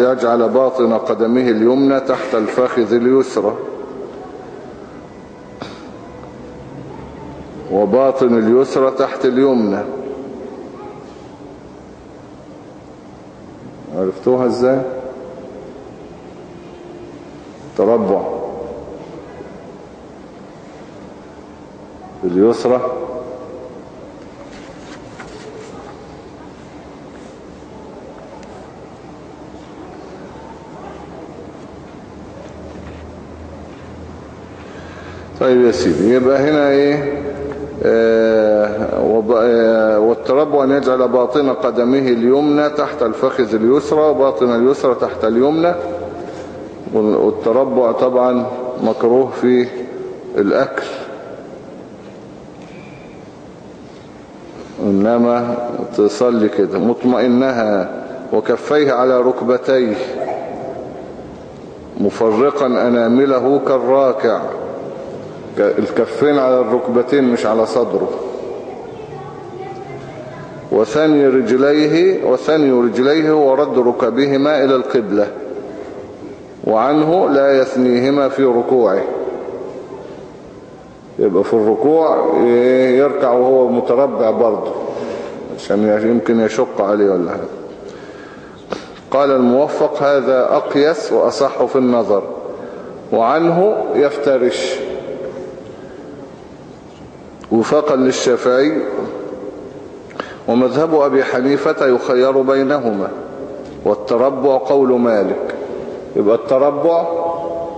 يجعل, باطن قدمه اليمنى تحت الفخذ اليسرى. وباطن اليسرى تحت اليمنى. عرفتوها إزاي؟ تربع. باليسرى طيب يا سيدي يبقى هنا إيه؟ آه, آه، أن يجعل باطن قدمه اليمنى تحت الفخذ اليسرى وباطن اليسرى تحت اليمنى. والتربع طبعا مكروه في الأكل. إنما تصلي كده مطمئنها وكفيه على ركبتيه. مفرقا أنامله كالراكع. الكفين على الركبتين مش على صدره. وثني رجليه وثني رجليه ورد ركبهما إلى القبلة. وعنه لا يثنيهما في ركوعه. يبقى في الركوع ي- يركع وهو متربع برضه. عشان يمكن يشق عليه ولا حاجة قال الموفق هذا أقيس وأصح في النظر وعنه يفترش. وفاقا للشافعي ومذهب أبي حنيفة يخير بينهما والتربع قول مالك. يبقى التربع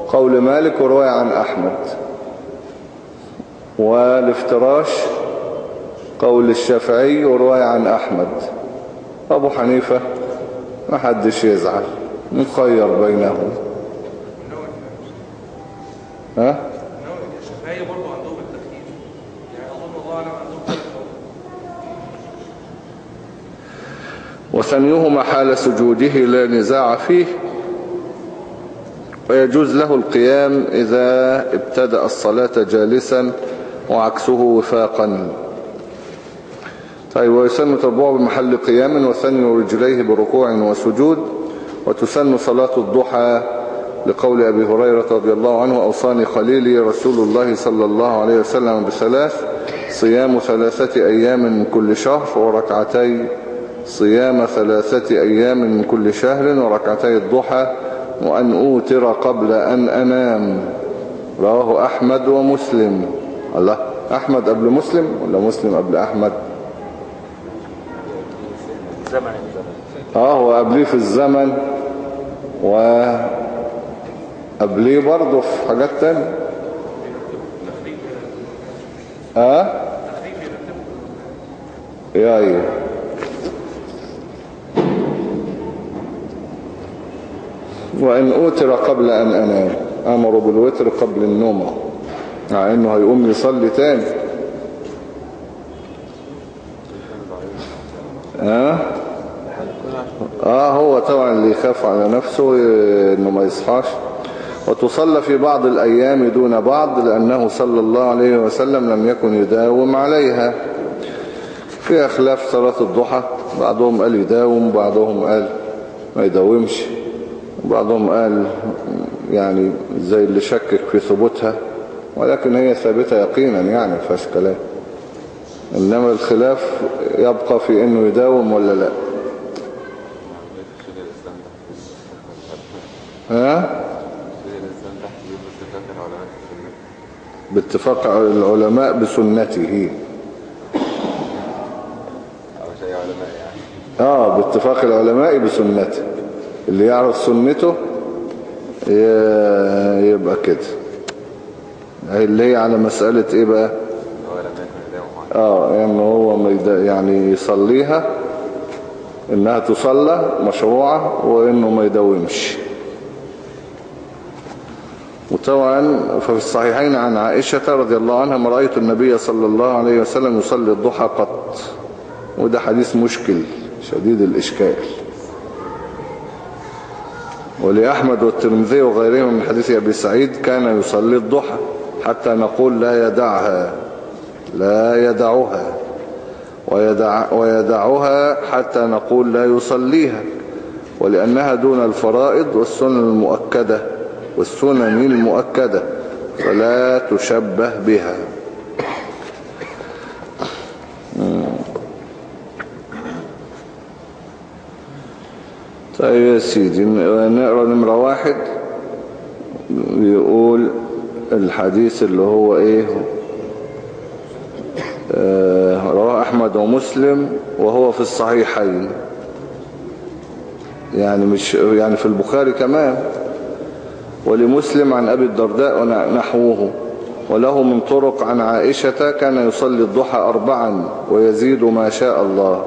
قول مالك ورواية عن أحمد. والافتراش قول الشافعي ورواية عن أحمد. أبو حنيفة ما حدش يزعل نخير بينهم. ها؟ الشافعية برضه عندهم يعني أظن الله أعلم عندهم. وثنيهما حال سجوده لا نزاع فيه ويجوز له القيام إذا ابتدأ الصلاة جالسا وعكسه وفاقا. طيب ويسن تربوع بمحل قيام وثني رجليه بركوع وسجود وتسن صلاة الضحى لقول أبي هريرة رضي الله عنه أوصاني خليلي رسول الله صلى الله عليه وسلم بثلاث صيام ثلاثة أيام من كل شهر وركعتي صيام ثلاثة أيام من كل شهر وركعتي الضحى وأن أوتر قبل أن أنام. رواه أحمد ومسلم. الله أحمد قبل مسلم ولا مسلم قبل أحمد؟ زمن آه هو قبليه في الزمن وقبليه برضه في حاجات تانية. آه؟ يا إيه وإن أوتر قبل أن أنام أمر بالوتر قبل النوم مع إنه هيقوم يصلي تاني. ها آه هو طبعا اللي يخاف على نفسه آه، إنه ما يصحاش. وتصلى في بعض الأيام دون بعض لأنه صلى الله عليه وسلم لم يكن يداوم عليها. في خلاف صلاة الضحى بعضهم قال يداوم بعضهم قال ما يداومش. وبعضهم قال يعني زي اللي شكك في ثبوتها ولكن هي ثابتة يقينا يعني فيهاش كلام. إنما الخلاف يبقى في إنه يداوم ولا لا شيخ الإسلام تحت ها؟ باتفاق العلماء بسنته. آه باتفاق العلماء بسنته. اللي يعرف سنته يبقى كده. اللي هي على مسألة إيه بقى؟ آه يعني هو يعني يصليها إنها تصلى مشروعة وإنه ما يداومش. وطبعا ففي الصحيحين عن عائشة رضي الله عنها ما رأيت النبي صلى الله عليه وسلم يصلي الضحى قط. وده حديث مشكل شديد الإشكال. ولأحمد والترمذي وغيرهم من حديث أبي سعيد كان يصلي الضحى حتى نقول لا يدعها لا يدعها. ويدع ويدعها حتى نقول لا يصليها. ولأنها دون الفرائض والسنن المؤكدة. والسنن المؤكدة فلا تشبه بها. طيب يا سيدي نقرأ نمرة واحد. يقول الحديث اللي هو إيه؟ آه، رواه أحمد ومسلم وهو في الصحيحين. يعني مش يعني في البخاري كمان. ولمسلم عن أبي الدرداء ونحوه وله من طرق عن عائشة كان يصلي الضحى أربعا ويزيد ما شاء الله.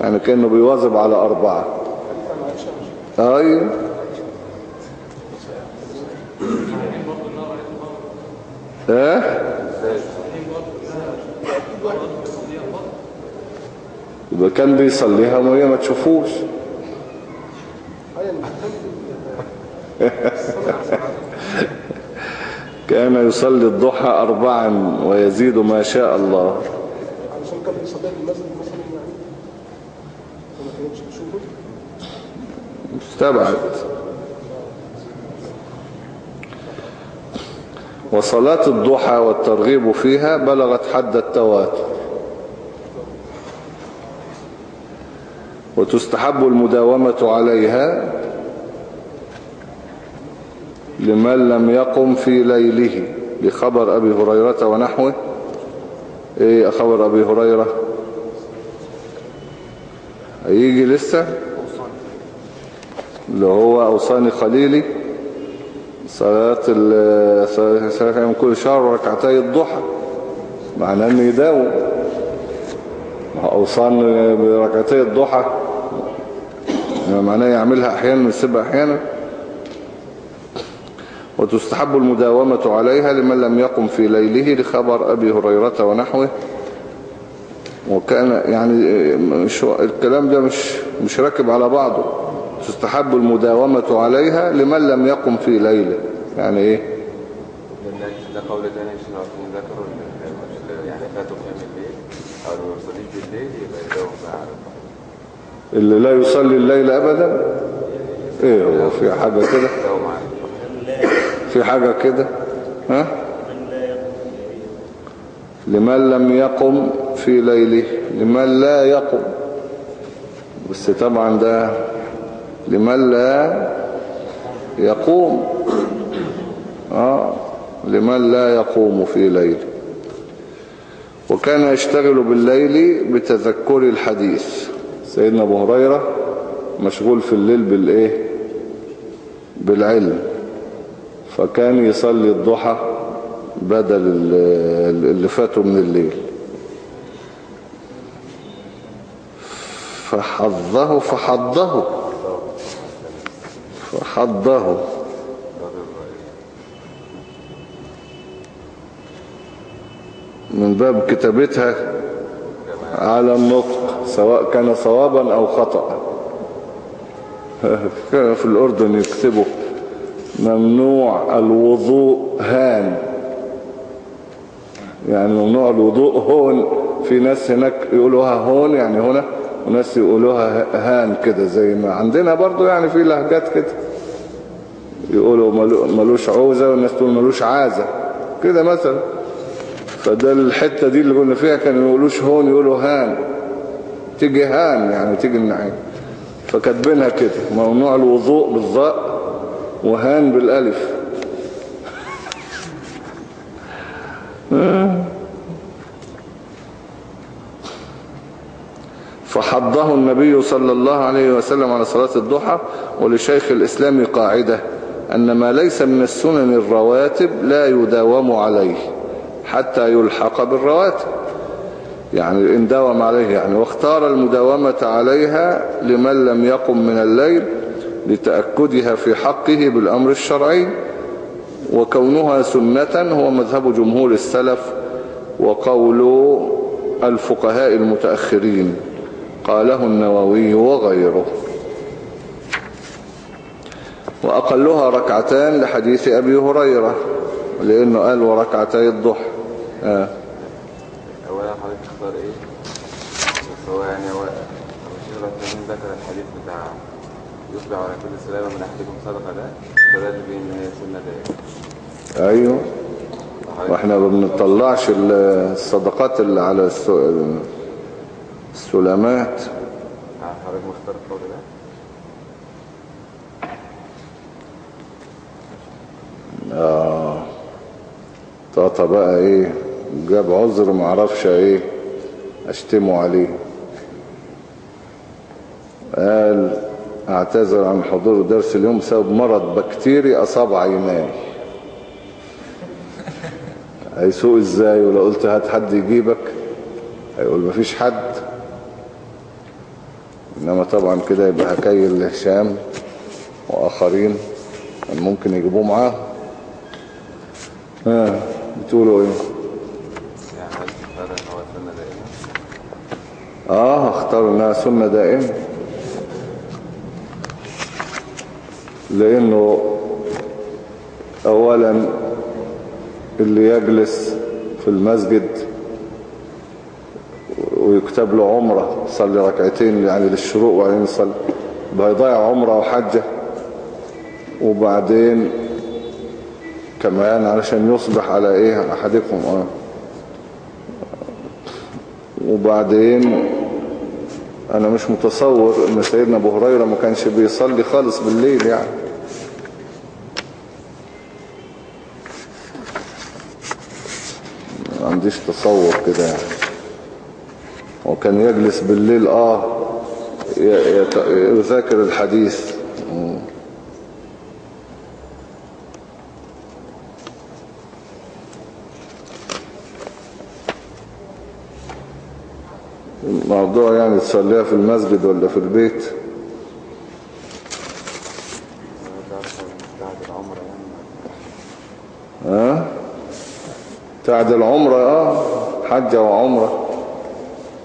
يعني كأنه بيواظب على أربعة. أيوه إيه؟ يبقى كان بيصليها وهي ما تشوفوش. كان يصلي الضحى أربعا ويزيد ما شاء الله. استبعد. وصلاة الضحى والترغيب فيها بلغت حد التواتر وتستحب المداومة عليها. لمن لم يقم في ليله لخبر أبي هريرة ونحوه. إيه خبر أبي هريرة؟ هيجي لسه؟ اللي هو أوصاني خليلي. صلاة صلاة كل شهر ركعتي الضحى. معناه إنه يداوم. ما هو أوصان بركعتي الضحى. معناه يعملها أحيانا ويسيبها أحيانا. وتستحب المداومة عليها لمن لم يقم في ليله لخبر أبي هريرة ونحوه. وكان يعني مش الكلام ده مش مش راكب على بعضه. تستحب المداومة عليها لمن لم يقم في ليله. يعني إيه؟ ده قول تاني عشان عارفين ذكروا يعني فاتوا قيام الليل. أو ما بالليل يبقى يداوم اللي لا يصلي الليل ابدا؟ إيه هو في حاجة كده؟ يداوم على في حاجة كده؟ ها؟ لمن لم يقم في ليله لمن لا يقم. بس طبعا ده لمن لا يقوم. آه لمن لا يقوم في ليله وكان يشتغل بالليل بتذكر الحديث. سيدنا أبو هريرة مشغول في الليل بالإيه؟ بالعلم. فكان يصلي الضحى بدل ال- اللي فاته من الليل. فحظه فحضه. فحضه. من باب كتابتها على النطق سواء كان صوابا أو خطأ. كان في الأردن يكتبوا. ممنوع الوضوء هان. يعني ممنوع الوضوء هون. في ناس هناك يقولوها هون يعني هنا وناس يقولوها هان كده زي ما عندنا برضو يعني في لهجات كده. يقولوا ملو- ملوش عوزة والناس تقول ملوش عازة. كده مثلا. فده الحتة دي اللي قلنا فيها كانوا يقولوش هون يقولوا هان. تيجي هان يعني تيجي النعيم. فكاتبينها كده. ممنوع الوضوء بالظاء. وهان بالألف. فحضه النبي صلى الله عليه وسلم على صلاة الضحى ولشيخ الإسلام قاعدة أن ما ليس من السنن الرواتب لا يداوم عليه حتى يلحق بالرواتب. يعني إن داوم عليه يعني واختار المداومة عليها لمن لم يقم من الليل لتأكدها في حقه بالأمر الشرعي وكونها سنة هو مذهب جمهور السلف وقول الفقهاء المتأخرين قاله النووي وغيره. وأقلها ركعتان لحديث أبي هريرة لأنه قال وركعتي الضحى. آه. أولا حضرتك تختار بس هو يعني هو الشيخ العثيمين ذكر الحديث بتاع يصبح على كل سلامة من أحدكم صدقة ده ان هي سنة ده أيوه. وإحنا ما بنطلعش ال- الصدقات اللي على السو- السلامات. حضرتك مختار القول ده؟ آه. طاطا بقى إيه؟ جاب عذر معرفش إيه أشتمه عليه قال اعتذر عن حضور درس اليوم بسبب مرض بكتيري أصاب عيناي. هيسوق إزاي؟ ولو قلت هات حد يجيبك هيقول مفيش حد. إنما طبعا كده يبقى هكيل لهشام وآخرين كان ممكن يجيبوه معاه. ها بتقولوا إيه؟ يعني؟ آه اختار إنها سنة دائمة. لأنه اولا اللي يجلس في المسجد ويكتب له عمرة يصلي ركعتين يعني للشروق وبعدين يصلي. يبقى يضيع عمرة وحجة وبعدين كمان علشان يصبح على إيه؟ أحدكم. آه. وبعدين أنا مش متصور إن سيدنا أبو هريرة ما كانش بيصلي خالص بالليل يعني. تصور كده وكان يجلس بالليل يت- يذاكر الحديث. الموضوع يعني تصليها في المسجد ولا في البيت تعرف بعد العمرة يعني ها تعدل عمرة آه حجة وعمرة.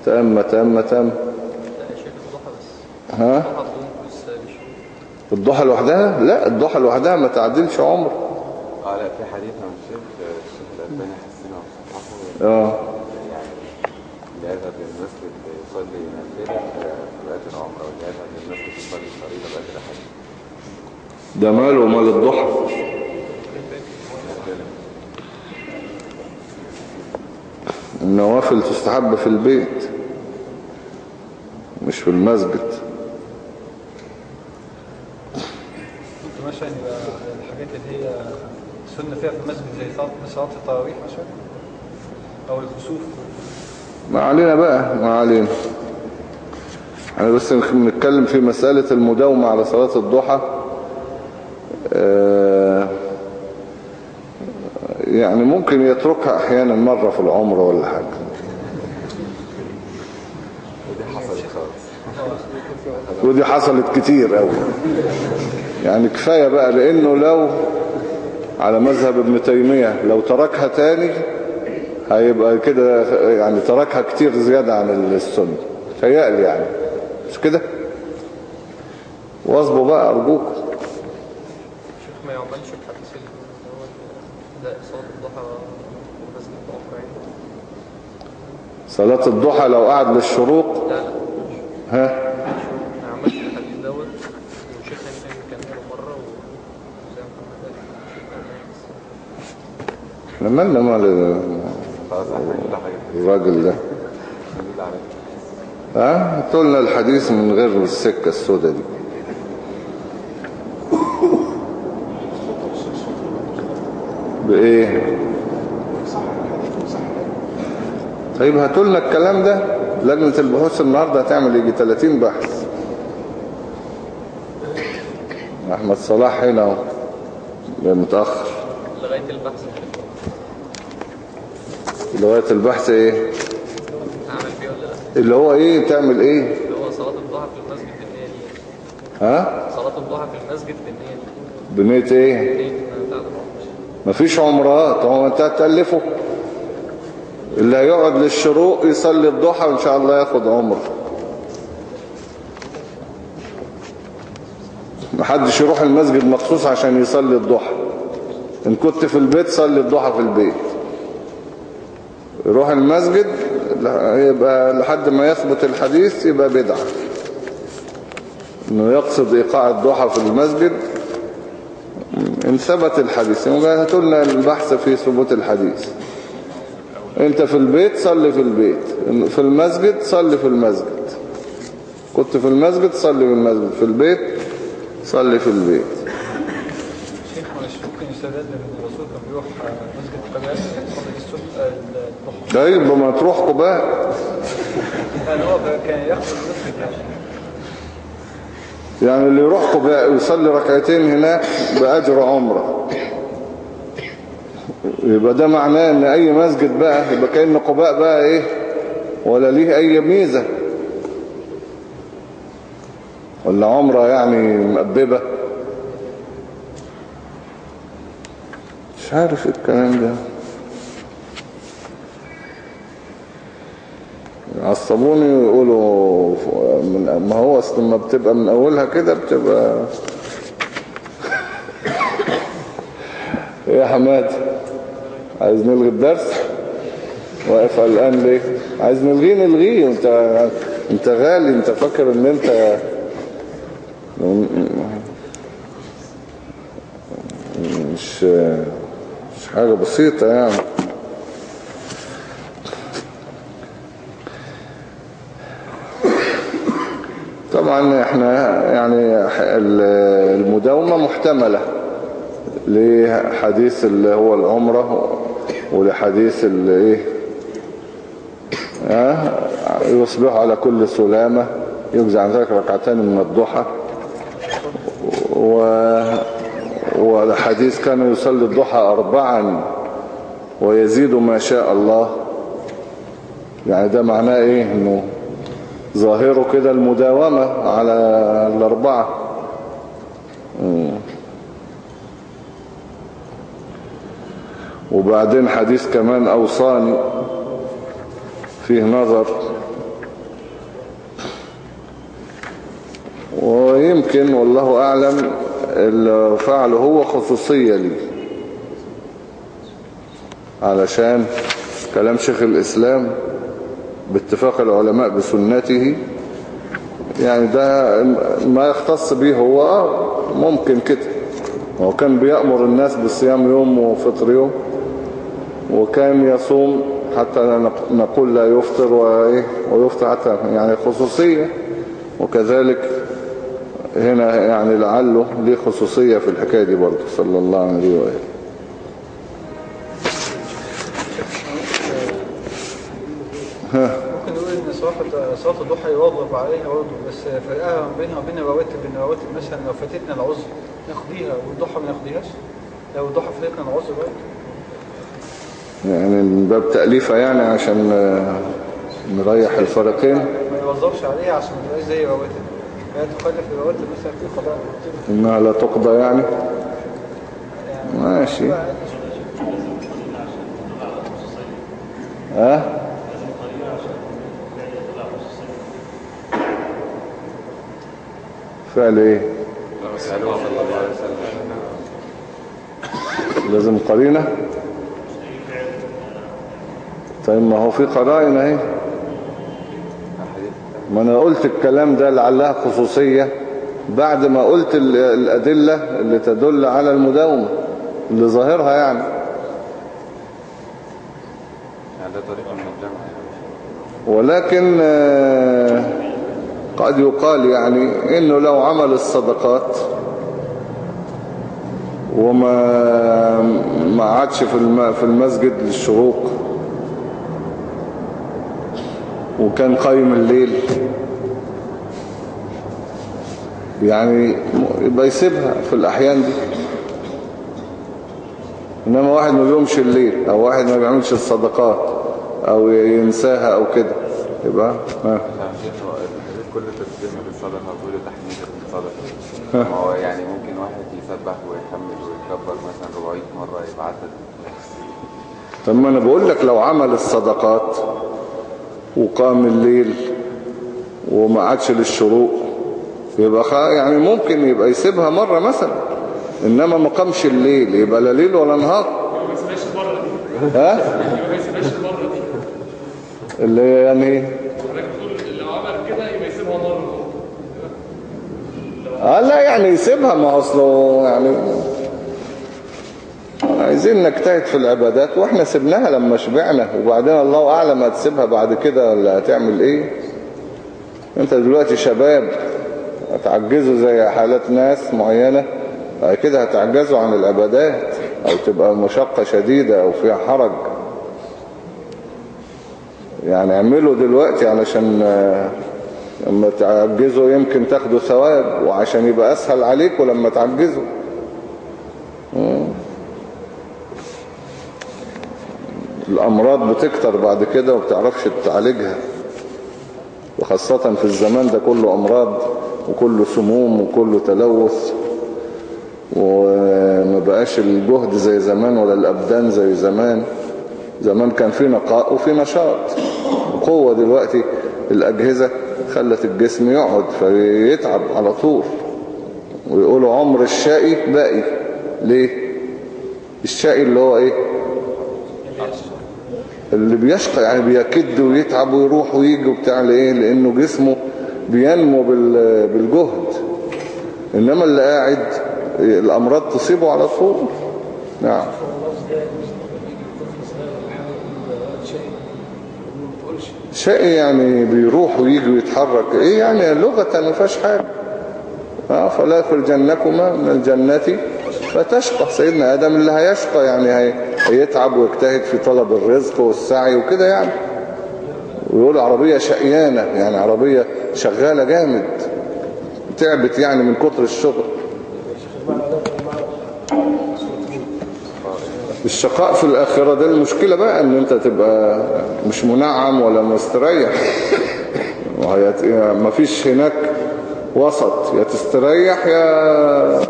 تأمة تأمة تأمة لا يا شيخ الضحى بس ها؟ الضحى لوحدها؟ لا الضحى لوحدها ما تعدلش عمر. آه لا في حديث عن الشيخ الشيخ الألباني حسنه وصححه آه. يعني اللي يذهب للمسجد يصلي نافلة بقت العمرة واللي يذهب للمسجد يصلي فريضة بقت الحج. ده ماله مال الضحى؟ النوافل تستحب في البيت مش في المسجد. مثلا يبقى الحاجات اللي هي سنة فيها في المسجد زي صلاة صلاة التراويح مثلا أو الكسوف. ما علينا بقى ما علينا. إحنا بس بنتكلم في مسألة المداومة على صلاة الضحى. آه، يعني ممكن يتركها أحيانا مرة في العمر ولا حاجة. ودي حصلت خالص. ودي حصلت كتير قوي يعني كفاية بقى لأنه لو على مذهب ابن تيمية لو تركها تاني هيبقى كده يعني تركها كتير زيادة عن السنة. تهيألي يعني. مش كده؟ واظبوا بقى ارجوك شيخ ما يعملش الحديث اللي هو لا صلاة الضحى بعمرين صلاة الضحى لو قعد للشروق؟ ها؟ الشيخ قال لما حاجة الراجل ده. ها؟ قلنا الحديث من غير السكة السوداء دي. بإيه؟ طيب هاتوا لنا الكلام ده. لجنة البحوث النهاردة هتعمل يجي 30 بحث. أحمد صلاح هنا أهو. متأخر. لغاية البحث. لغاية البحث إيه؟ أعمل فيه ولا لأ؟ اللي هو إيه؟ تعمل إيه؟ اللي هو صلاة الضحى في المسجد بالنية ها؟ صلاة الضحى في المسجد بالنية بنية إيه؟ نية إنها بتاعت العمر مفيش عمرات هو انت هتألفه. اللي هيقعد للشروق يصلي الضحى وإن شاء الله ياخد عمر محدش يروح المسجد مخصوص عشان يصلي الضحى. إن كنت في البيت صلي الضحى في البيت. يروح المسجد يبقى لحد ما يثبت الحديث يبقى بدعة. إنه يقصد إيقاع الضحى في المسجد إن ثبت الحديث هاتوا لنا البحث في ثبوت الحديث. أنت في البيت صلي في البيت في المسجد صلي في المسجد. كنت في المسجد صلي في المسجد في البيت صلي في البيت. شيخ مش ممكن يستدل ان الرسول كان بيروح مسجد قباء يصلي السنة الضحى. ده يبقى ما تروح قباء. يعني هو كان ياخد المسجد يعني. يعني اللي يروح قباء ويصلي ركعتين هناك بأجر عمرة. يبقى ده معناه إن أي مسجد بقى يبقى كأن قباء بقى إيه؟ ولا ليه أي ميزة. ولا عمرة يعني مقببة مش عارف إيه الكلام ده. يعصبوني ويقولوا من ما هو اصل ما بتبقى من أولها كده بتبقى يا حماد عايز نلغي الدرس؟ واقف قلقان ليه؟ عايز نلغيه نلغيه. انت انت غالي انت فاكر ان انت مش مش حاجة بسيطة يعني. طبعا إحنا يعني ال- المداومة محتملة لحديث اللي هو العمرة ولحديث اللي إيه ها يصبح على كل سلامة يجزى عن ذلك ركعتين من الضحى. و والحديث كان يصلي الضحى أربعا ويزيد ما شاء الله. يعني ده معناه إيه؟ إنه ظاهره كده المداومة على الأربعة. وبعدين حديث كمان أوصاني فيه نظر. ويمكن والله أعلم اللي فعله هو خصوصية لي. علشان كلام شيخ الإسلام باتفاق العلماء بسنته. يعني ده ما يختص به هو ممكن كده. هو كان بيأمر الناس بالصيام يوم وفطر يوم وكان يصوم حتى نقول لا يفطر وإيه ويفطر حتى يعني خصوصية. وكذلك هنا يعني لعله ليه خصوصية في الحكاية دي برضه صلى الله عليه وآله. بس فرقها بينها وبين الرواتب بين الرواتب مثلا لو فاتتنا العذر ناخديها والضحى ما ناخديهاش؟ لو الضحى فاتتنا العذر برضه. يعني من باب تأليفة يعني عشان آه، نريح الفريقين. ما يوظفش عليها عشان ما تبقاش زي الرواتب هي تخلف الرواتب مثلا في قضاء إنها لا تقضى يعني. ماشي. ها؟ فعل إيه؟ لازم قرينة؟ طيب ما هو في قرائن أهي. ما أنا قلت الكلام ده لعلها خصوصية بعد ما قلت ال- الأدلة اللي تدل على المداومة اللي ظاهرها يعني. يعني ولكن آه، قد يقال يعني إنه لو عمل الصدقات وما ما عادش في في المسجد للشروق وكان قايم الليل يعني يبقى يسيبها في الأحيان دي. إنما واحد ما بيقومش الليل أو واحد ما بيعملش الصدقات أو ينساها أو كده. يبقى ها. كله تسليم بالصدقة وكله تحميد بالصدقة ما هو يعني ممكن واحد يسبح ويكمل ويكبر مثلا 400 مرة يبقى عدد طب ما أنا بقول لك لو عمل الصدقات وقام الليل وما عادش للشروق يبقى. يعني ممكن يبقى يسيبها مرة مثلا إنما ما قامش الليل يبقى لا ليل ولا نهار ما يسيبهاش المره دي ها ما يسيبهاش المره دي اللي هي يعني إيه؟ حضرتك بتقول لو عمل كده يبقى يسيبها مره آه لا يعني يسيبها ما أصله يعني عايزين نجتهد في العبادات وإحنا سبناها لما شبعنا وبعدين الله أعلم هتسيبها بعد كده ولا هتعمل إيه. أنت دلوقتي شباب هتعجزوا زي حالات ناس معينة بعد كده هتعجزوا عن العبادات أو تبقى مشقة شديدة أو فيها حرج. يعني اعملوا دلوقتي علشان لما تعجزوا يمكن تاخدوا ثواب وعشان يبقى أسهل عليكم لما تعجزوا مم. الأمراض بتكتر بعد كده وبتعرفش تعالجها. وخاصة في الزمان ده كله أمراض وكله سموم وكله تلوث. وما بقاش الجهد زي زمان ولا الأبدان زي زمان. زمان كان في نقاء وفي نشاط. قوة دلوقتي الأجهزة خلت الجسم يقعد فيتعب على طول. ويقولوا عمر الشقي باقي. ليه؟ الشقي اللي هو إيه؟ اللي بيشقى يعني بيكد ويتعب ويروح ويجي وبتاع ليه؟ لأنه جسمه بينمو بال- بالجهد. إنما اللي قاعد الأمراض تصيبه على طول. نعم. شيء يعني بيروح ويجي ويتحرك. إيه يعني؟ لغة ما فيهاش حاجة. آه فلا يدخل جنكما من الجنة فتشقى. سيدنا آدم اللي هيشقى يعني هي هيتعب ويجتهد في طلب الرزق والسعي وكده يعني. ويقول عربية شقيانة. يعني عربية شغالة جامد. تعبت يعني من كتر الشغل. الشقاء في الآخرة ده المشكلة بقى إن أنت تبقى مش منعم ولا مستريح. مفيش هناك وسط يا تستريح يا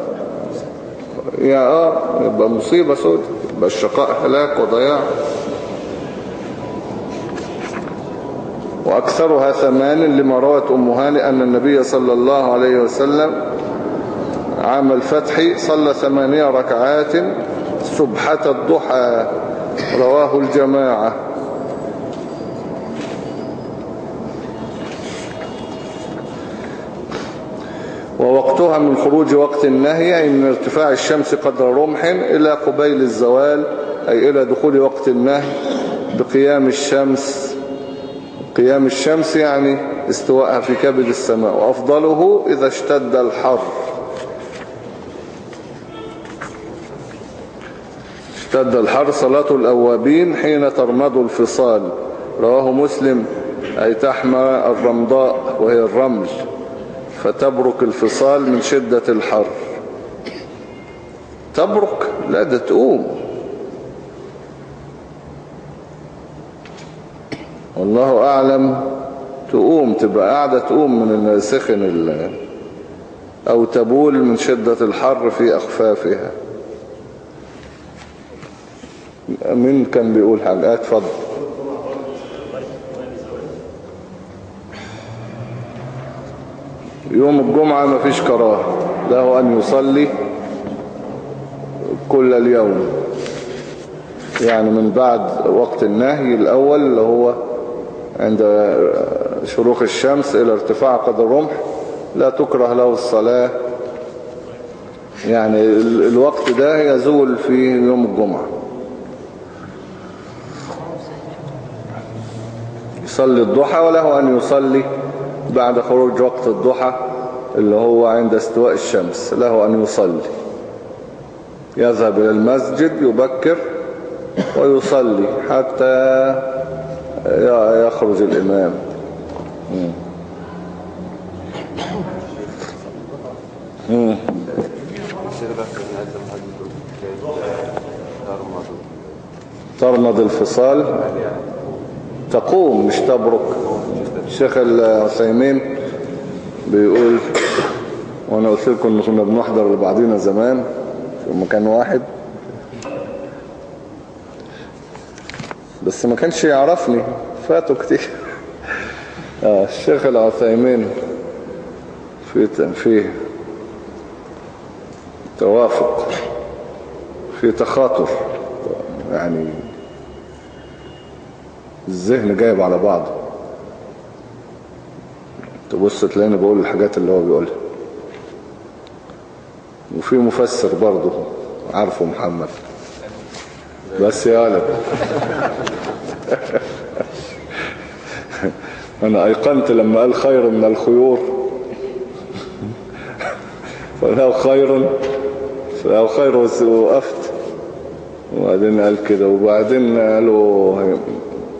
يا آه يبقى مصيبة سود يبقى الشقاء هلاك وضياع. وأكثرها ثمان لما روت أم هاني أن النبي صلى الله عليه وسلم عام الفتح صلى ثمانية ركعات سبحة الضحى رواه الجماعة. ووقتها من خروج وقت النهي أي من ارتفاع الشمس قدر رمح إلى قبيل الزوال أي إلى دخول وقت النهي بقيام الشمس. قيام الشمس يعني استواءها في كبد السماء وأفضله إذا اشتد الحر. اشتد الحر صلاة الأوابين حين ترمض الفصال. رواه مسلم أي تحمى الرمضاء وهي الرمل فتبرك الفصال من شدة الحر. تبرك؟ لا ده تقوم. والله أعلم تقوم تبقى قاعدة تقوم من إن سخن ال أو تبول من شدة الحر في أخفافها. مين كان بيقول حاجة. اتفضل. يوم الجمعة ما فيش كراهة. له أن يصلي كل اليوم. يعني من بعد وقت النهي الأول اللي هو عند شروق الشمس إلى ارتفاع قدر الرمح لا تكره له الصلاة. يعني ال- الوقت ده يزول في يوم الجمعة. يصلي الضحى وله أن يصلي بعد خروج وقت الضحى اللي هو عند استواء الشمس له أن يصلي. يذهب إلى المسجد يبكر ويصلي حتى يخرج الإمام. ترمض الفصال. تقوم مش تبرك. الشيخ العثيمين بيقول وأنا قلت لكم ان كنا بنحضر لبعضينا زمان في مكان واحد. بس ما كانش يعرفني فاتوا كتير. آه الشيخ العثيمين في في توافق في تخاطر. يعني الذهن جايب على بعضه. تبص تلاقيني بقول الحاجات اللي هو بيقولها. وفي مفسر برضه عارفه محمد. بس يا ولد أنا أيقنت لما قال خير من الخيور. فله خير فله خير وقفت وبعدين قال كده وبعدين قالوا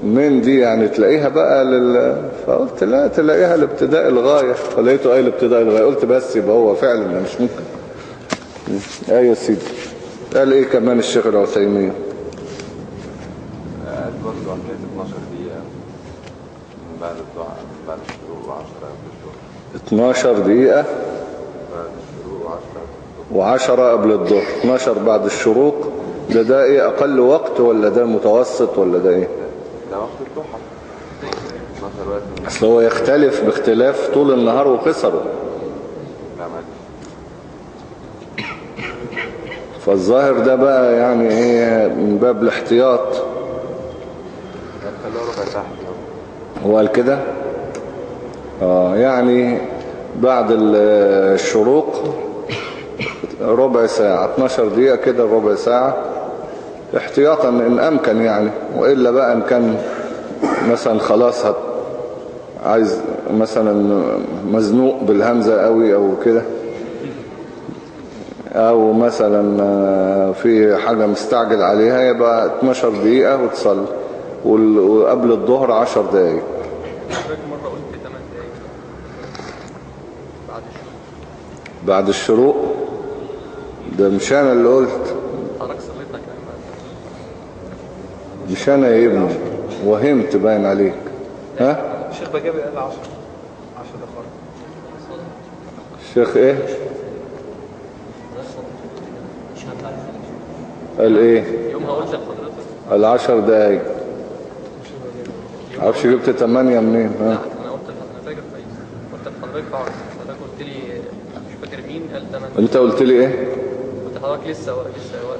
من دي يعني تلاقيها بقى لل... فقلت لا تلاقيها لابتداء الغاية. فلقيته قايل ابتداء الغاية. قلت بس يبقى هو فعلا مش ممكن. أيوه يا سيدي. قال إيه كمان الشيخ العثيمين؟ الضحى كانت 12 دقيقة. من بعد من بعد الشروق و10 قبل الظهر. 12 دقيقة؟ بعد الشروق و10 و10 قبل الظهر. 12 بعد الشروق. ده ده إيه أقل وقت ولا ده متوسط ولا ده إيه؟ ده وقت الضحى. 12 وقت من أصل هو يختلف باختلاف طول النهار وقصره فالظاهر ده بقى يعني إيه من باب الاحتياط. هو قال كده؟ آه يعني بعد ال- الشروق ربع ساعة 12 دقيقة كده ربع ساعة. احتياطا إن أمكن يعني وإلا بقى إن كان مثلا خلاص هت عايز مثلا مزنوق بالهمزة قوي أو كده أو مثلا في حاجة مستعجل عليها يبقى 12 دقيقة وتصلي وقبل الظهر 10 دقايق. حضرتك مرة قلت 8 دقايق. بعد الشروق؟ ده مش أنا اللي قلت حضرتك صليتنا كمان بعد مش أنا يا ابني. وهمت باين عليك. ها؟ الشيخ بجابي قال 10 10 دقائق. الشيخ إيه؟ قال إيه؟ يومها قلت لحضرتك العشر دقايق. عارفش جبت تمانية منين ها؟ أنا قلت لحضرتك قلت لحضرتك قلت لي مش فاكر مين قال 8 أنت قلت لي إيه؟ قلت لحضرتك لسه لسه وقت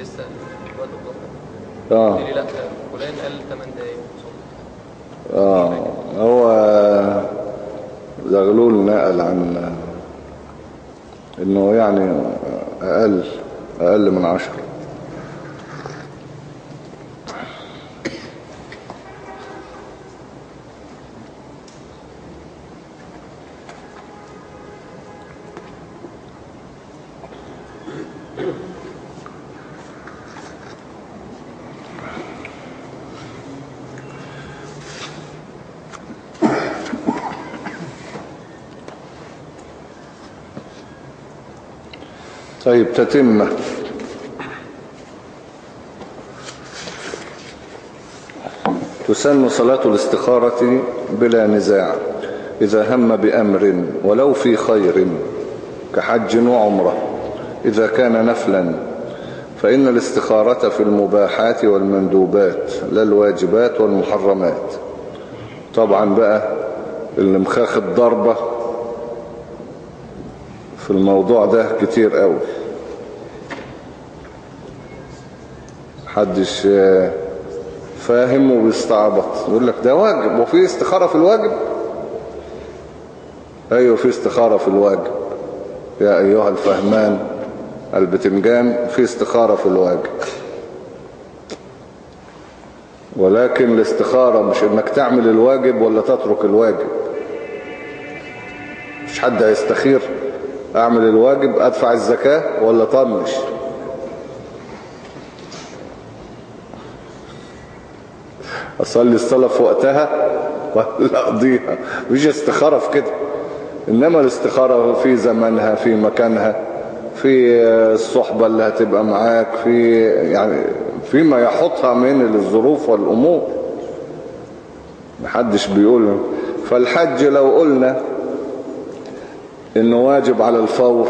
لسه. آه. لا فلان قال 8 دقايق. آه. هو زغلول نقل عن إنه يعني أقل أقل من عشر طيب تتمه تسن صلاة الاستخارة بلا نزاع إذا هم بأمر ولو في خير كحج وعمرة إذا كان نفلا. فإن الاستخارة في المباحات والمندوبات لا الواجبات والمحرمات. طبعا بقى اللي مخاخد ضربة في الموضوع ده كتير قوي. محدش آه، فاهم وبيستعبط. يقول لك ده واجب وفي استخارة في الواجب؟ أيوه في استخارة في الواجب. يا أيها الفهمان البتنجان في استخارة في الواجب. ولكن الاستخارة مش إنك تعمل الواجب ولا تترك الواجب. مش حد هيستخير أعمل الواجب أدفع الزكاة ولا طنش. أصلي الصلاة في وقتها ولا أقضيها. مش استخارة في كده. إنما الاستخارة في زمنها في مكانها في الصحبة اللي هتبقى معاك في يعني فيما يحطها من الظروف والأمور. محدش بيقول. فالحج لو قلنا إنه واجب على الفور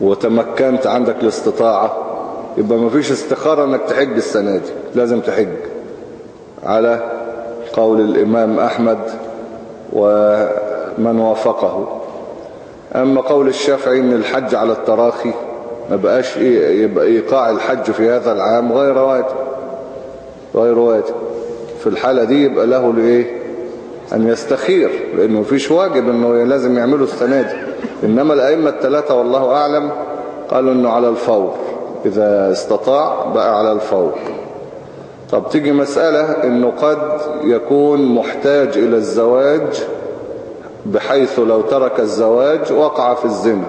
وتمكنت عندك الاستطاعة يبقى مفيش استخارة إنك تحج السنة دي. لازم تحج. على قول الإمام أحمد ومن وافقه. أما قول الشافعي إن الحج على التراخي ما بقاش إيقاع الحج في هذا العام غير واجب غير واجب. في الحالة دي يبقى له لايه أن يستخير لأنه مفيش واجب إنه لازم يعمله السنة دي. إنما الأئمة الثلاثة والله أعلم قالوا إنه على الفور. إذا استطاع بقى على الفور. طب تيجي مسألة إنه قد يكون محتاج إلى الزواج بحيث لو ترك الزواج وقع في الزنا.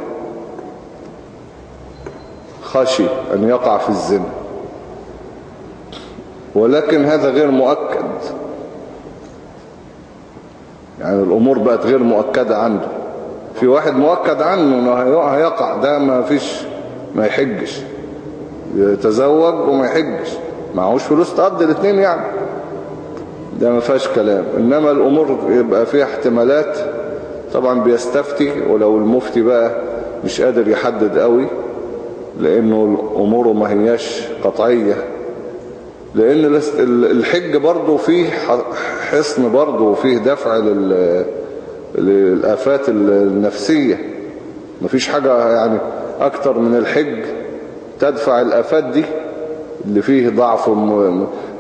خشي أن يقع في الزنا. ولكن هذا غير مؤكد. يعني الأمور بقت غير مؤكدة عنده. في واحد مؤكد عنه إنه هيقع ده ما فيش ما يحجش. يتزوج وما يحجش. معهوش فلوس تقضي الاثنين يعني. ده ما فيهاش كلام. إنما الأمور يبقى فيها احتمالات طبعا بيستفتي ولو المفتي بقى مش قادر يحدد قوي لأنه اموره ما هياش قطعية. ال- الحج برضه فيه حصن برضه وفيه دفع لل- للآفات النفسية. مفيش حاجة يعني أكتر من الحج تدفع الآفات دي. اللي فيه ضعف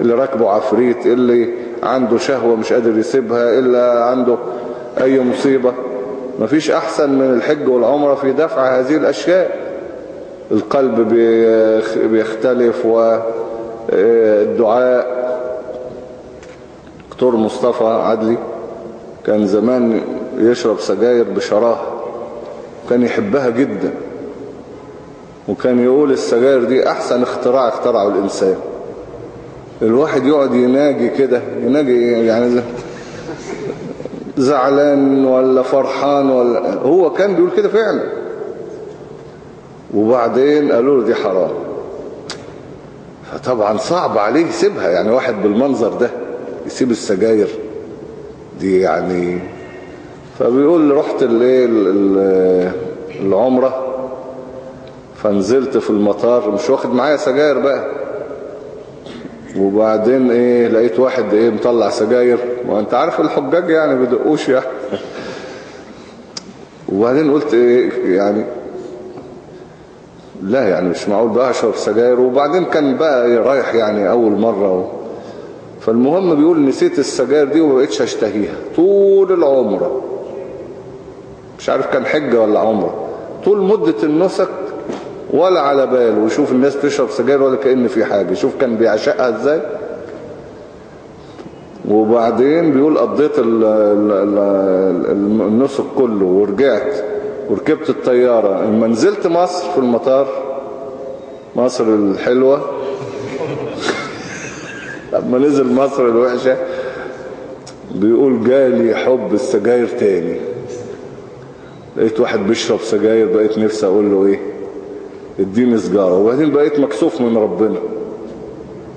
اللي راكبه عفريت اللي عنده شهوة مش قادر يسيبها إلا عنده أي مصيبة. مفيش أحسن من الحج والعمرة في دفع هذه الأشياء. القلب بيخ- بيختلف والدعاء دكتور مصطفى عدلي كان زمان يشرب سجاير بشراهة كان يحبها جدا. وكان يقول السجاير دي أحسن اختراع اخترعه الإنسان. الواحد يقعد يناجي كده يناجي يعني زعلان ولا فرحان ولا هو كان بيقول كده فعلا. وبعدين قالوا له دي حرام. فطبعا صعب عليه يسيبها يعني واحد بالمنظر ده يسيب السجاير دي يعني. فبيقول رحت العمرة فنزلت في المطار مش واخد معايا سجاير بقى. وبعدين إيه لقيت واحد إيه مطلع سجاير. وانت عارف الحجاج يعني بدقوش يعني. وبعدين قلت إيه يعني لا يعني مش معقول بقى أشرب سجاير. وبعدين كان بقى رايح يعني أول مرة و... فالمهم بيقول نسيت السجاير دي وما بقتش أشتهيها. طول العمرة مش عارف كان حجة ولا عمرة. طول مدة النسك ولا على باله. ويشوف الناس تشرب سجاير ولا كأن في حاجة. شوف كان بيعشقها إزاي. وبعدين بيقول قضيت ال- ال- ال- ال- النسك كله ورجعت وركبت الطيارة. لما نزلت مصر في المطار مصر الحلوة لما نزل مصر الوحشة بيقول جالي حب السجاير تاني. لقيت واحد بيشرب سجاير بقيت نفسي أقول له إيه؟ اديني سجارة وبعدين بقيت مكسوف من ربنا.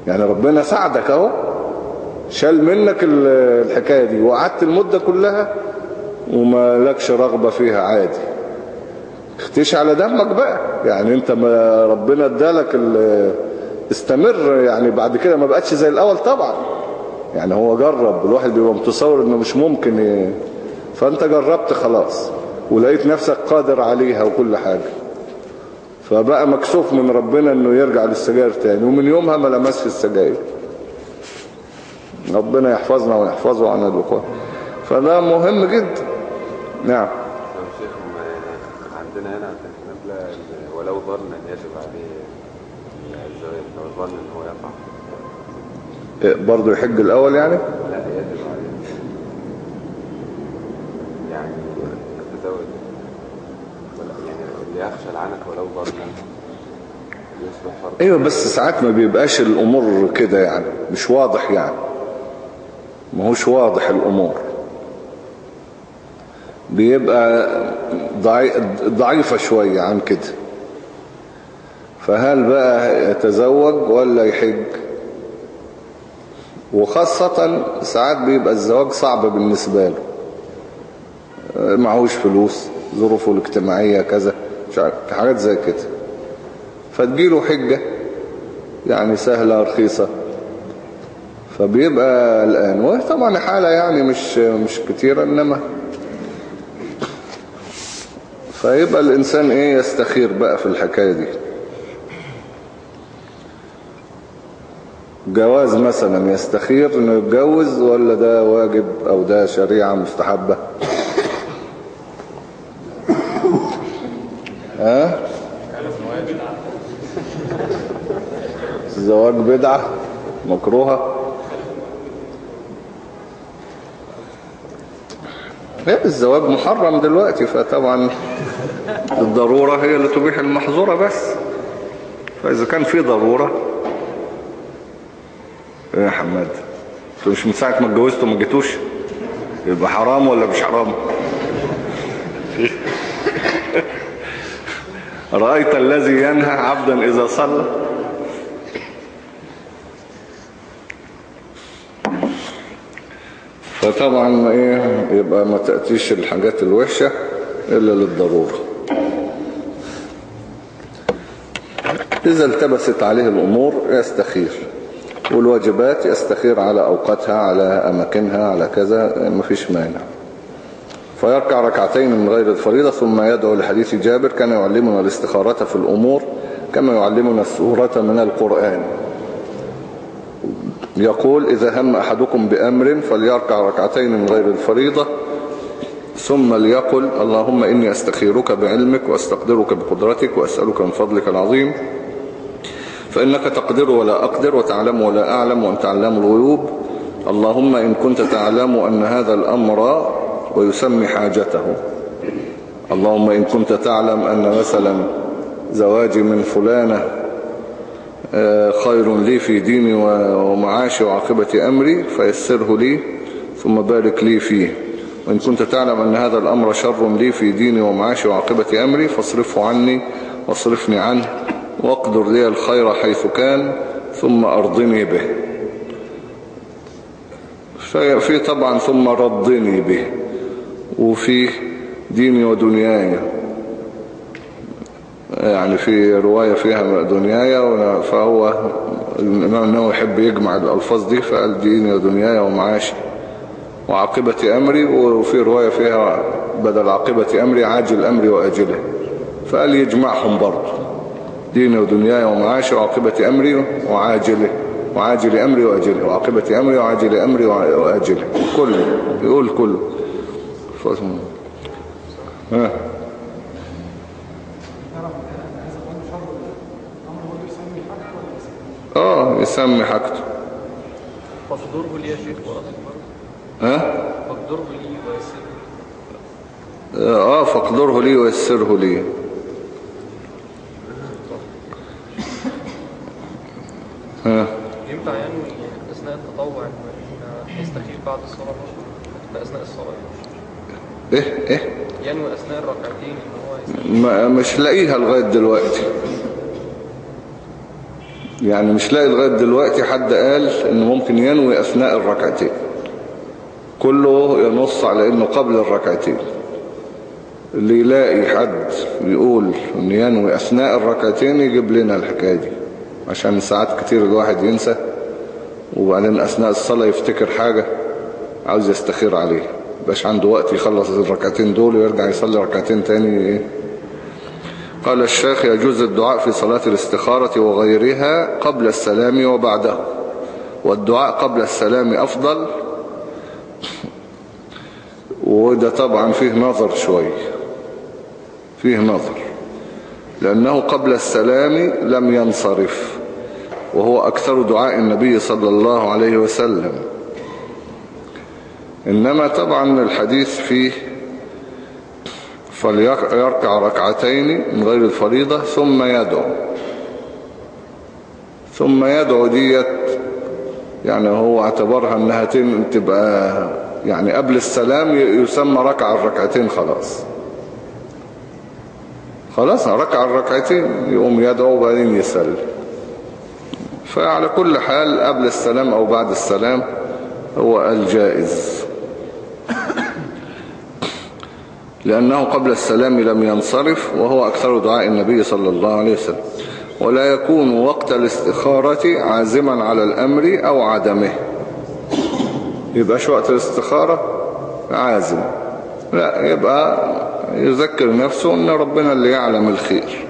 يعني ربنا ساعدك اهو. شال منك ال- الحكاية دي. وقعدت المدة كلها وما لكش رغبة فيها عادي. اختيش على دمك بقى. يعني انت ما ربنا ادالك ال- استمر. يعني بعد كده ما بقتش زي الأول طبعا. يعني هو جرب. الواحد بيبقى متصور إنه مش ممكن ي... فأنت جربت خلاص. ولقيت نفسك قادر عليها وكل حاجة. فبقى مكسوف من ربنا إنه يرجع للسجاير تاني ومن يومها ما لمسش السجاير. ربنا يحفظنا ويحفظه عن الوقوع. فده مهم جدا. نعم. ما عندنا هنا في الحنابلة ال- ولو ظن أن يجب عليه الزواج لو ظن إن هو يقع. إيه، برضو يحج الأول يعني؟ لا يجب عليه. يعني يتزوج يعني اللي يخشى العنك ولو أيوه بس ساعات ما بيبقاش الأمور كده يعني مش واضح يعني. ما هوش واضح الأمور. بيبقى ضعي- ضعيفة شوية عن كده. فهل بقى يتزوج ولا يحج؟ وخاصة ساعات بيبقى الزواج صعب بالنسبة له. معهوش فلوس ظروفه الاجتماعية كذا. مش عارف حاجات زي كده. فتجيله حجة يعني سهلة رخيصة. فبيبقى الآن وهي طبعا حالة يعني مش مش كتيرة إنما فيبقى الإنسان إيه يستخير بقى في الحكاية دي. جواز مثلا يستخير إنه يتجوز ولا ده واجب أو ده شريعة مستحبة؟ ها؟ الزواج بدعة مكروهة. لا الزواج محرم دلوقتي فطبعا الضرورة هي اللي تبيح المحظورة بس. فإذا كان في ضرورة إيه يا حماد؟ أنتوا مش من ساعة ما اتجوزتوا ما جيتوش؟ يبقى حرام ولا مش حرام؟ رأيت الذي ينهى عبدا إذا صلى. فطبعا إيه يبقى ما تأتيش الحاجات الوحشة إلا للضرورة. إذا التبست عليه الأمور يستخير. والواجبات يستخير على أوقاتها على أماكنها على كذا مفيش مانع. فيركع ركعتين من غير الفريضة ثم يدعو لحديث جابر كان يعلمنا الاستخارة في الأمور كما يعلمنا السورة من القرآن. يقول إذا هم أحدكم بأمر فليركع ركعتين من غير الفريضة ثم ليقل اللهم إني أستخيرك بعلمك وأستقدرك بقدرتك وأسألك من فضلك العظيم فإنك تقدر ولا أقدر وتعلم ولا أعلم وأنت علام الغيوب. اللهم إن كنت تعلم أن هذا الأمر ويسمي حاجته. اللهم إن كنت تعلم أن مثلا زواجي من فلانة آه، خير لي في ديني ومعاشي وعاقبة أمري فيسره لي ثم بارك لي فيه. وإن كنت تعلم أن هذا الأمر شر لي في ديني ومعاشي وعاقبة أمري فاصرفه عني واصرفني عنه واقدر لي الخير حيث كان ثم أرضني به. في طبعا ثم رضني به. وفي ديني ودنياي. يعني في رواية فيها دنياي فهو الإمام النووي يحب يجمع الألفاظ دي فقال ديني ودنياي ومعاشي وعاقبة أمري. وفي رواية فيها بدل عاقبة أمري عاجل أمري وأجله. فقال يجمعهم برضه. ديني ودنياي ومعاشي وعاقبة أمري وعاجله وعاجل أمري وأجله. وعاقبة أمري وعاجل أمري وأجله. كله يقول كله. فاسم ها؟ آه يسمي حاجته. فاقدره لي يا شيخ ها؟ فاقدره لي ويسر آه فاقدره لي ويسره لي. ها؟ ينفع ينوي أثناء التطوع إن يستخير بعد الصلاة؟ في أثناء الصلاة. إيه إيه. ينوي أثناء الركعتين ما مش لاقيها لغاية دلوقتي. يعني مش لاقي لغاية دلوقتي حد قال انه ممكن ينوي أثناء الركعتين. كله ينص على إنه قبل الركعتين. اللي يلاقي حد يقول إن ينوي أثناء الركعتين يجيب لنا الحكاية دي. عشان ساعات كتير الواحد ينسى وبعدين أثناء الصلاة يفتكر حاجة عاوز يستخير عليه باش عنده وقت يخلص الركعتين دول ويرجع يصلي ركعتين تاني. قال الشيخ يجوز الدعاء في صلاة الاستخارة وغيرها قبل السلام وبعده والدعاء قبل السلام أفضل. وده طبعا فيه نظر شوي فيه نظر لأنه قبل السلام لم ينصرف وهو أكثر دعاء النبي صلى الله عليه وسلم. إنما طبعا الحديث فيه فليركع ركعتين من غير الفريضة ثم يدعو. ثم يدعو ديت يعني هو اعتبرها إنها تبقى يعني قبل السلام يسمى ركع الركعتين خلاص. خلاص ركع الركعتين يقوم يدعو وبعدين يسلم فعلى كل حال قبل السلام أو بعد السلام هو الجائز. لأنه قبل السلام لم ينصرف وهو أكثر دعاء النبي صلى الله عليه وسلم. ولا يكون وقت الاستخارة عازما على الأمر أو عدمه. يبقاش وقت الاستخارة؟ عازم. لا يبقى يذكر نفسه أن ربنا اللي يعلم الخير.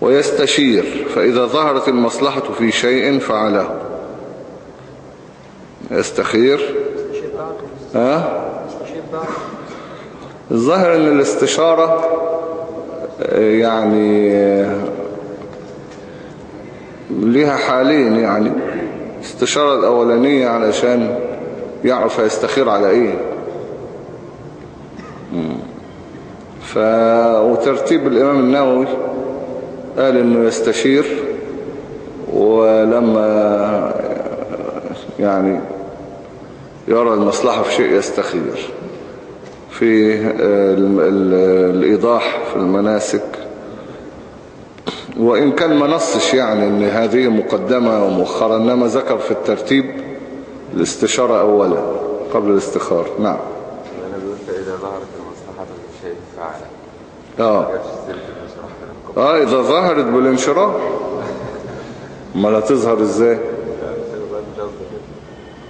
ويستشير فإذا ظهرت المصلحة في شيء فعله. يستخير. ها؟ الظاهر ان الاستشارة يعني ليها حالين يعني الاستشارة الأولانية علشان يعرف يستخير على إيه. ف... وترتيب الإمام النووي قال إنه يستشير ولما يعني يرى المصلحة في شيء يستخير. في ال الإيضاح في المناسك. وإن كان ما نصش يعني أن هذه مقدمة ومؤخرة إنما ذكر في الترتيب الاستشارة أولا قبل الاستخارة نعم. فإذا ظهرت المصلحة في شيء فعلا القبر آه إذا ظهرت بالانشراح. ما لا تظهر كده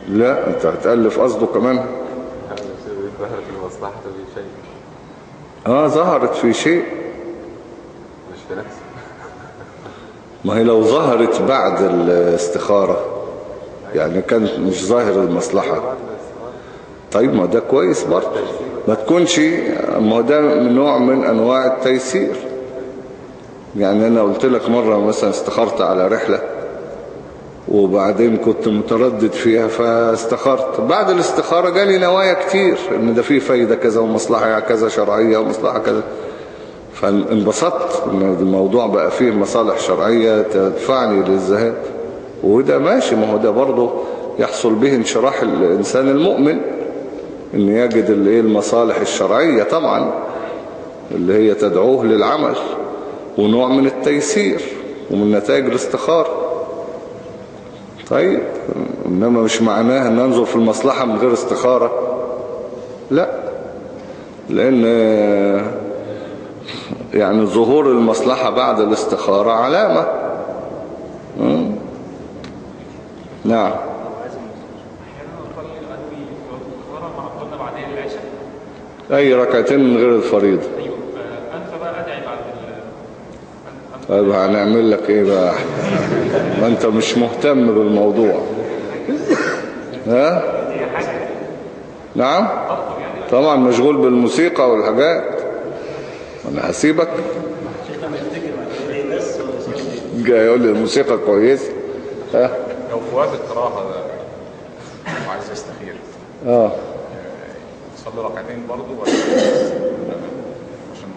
لا أنت هتألف قصده كمان. المصلحة في شيء. آه ظهرت في شيء. مش في نفسه ما هي لو ظهرت بعد الاستخارة يعني كان مش ظاهر المصلحة. طيب ما ده كويس برضه. ما تكونش ما ده من نوع من أنواع التيسير. يعني أنا قلت لك مرة مثلا استخرت على رحلة. وبعدين كنت متردد فيها فاستخرت. بعد الاستخارة جالي نوايا كتير إن ده فيه فايدة كذا ومصلحة كذا شرعية ومصلحة كذا. فانبسطت إن الموضوع بقى فيه مصالح شرعية تدفعني للذهاب. وده ماشي ما هو ده برضه يحصل به انشراح الإنسان المؤمن إن يجد اللي هي المصالح الشرعية طبعا اللي هي تدعوه للعمل ونوع من التيسير ومن نتائج الاستخارة. طيب إنما مش معناها أن ننظر في المصلحة من غير استخارة. لا لأن يعني ظهور المصلحة بعد الاستخارة علامة. نعم. أي ركعتين من غير الفريضة. طيب هنعمل لك إيه بقى؟ ما أنت مش مهتم بالموضوع. ها؟ نعم؟ طبعا مشغول بالموسيقى والحاجات. أنا هسيبك جاي يقول لي الموسيقى كويسة. ها؟ لو في وقت القراءة وعايز يستخير آه. يصلي ركعتين برضه ولا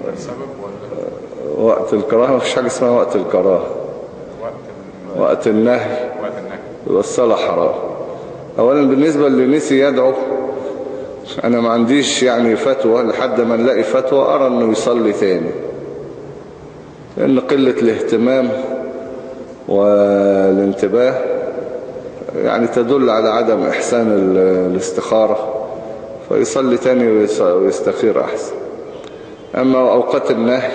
ولا؟ وقت الكراهة مفيش حاجة اسمها وقت الكراهة. وقت ال- وقت النهي. وقت النهي. يبقى الصلاة حرام. اولا بالنسبة اللي نسي يدعو. أنا ما عنديش يعني فتوى لحد ما نلاقي فتوى أرى إنه يصلي تاني. لأن قلة الاهتمام والانتباه يعني تدل على عدم إحسان ال- الاستخارة. فيصلي تاني ويستخير أحسن. أما اوقات النهي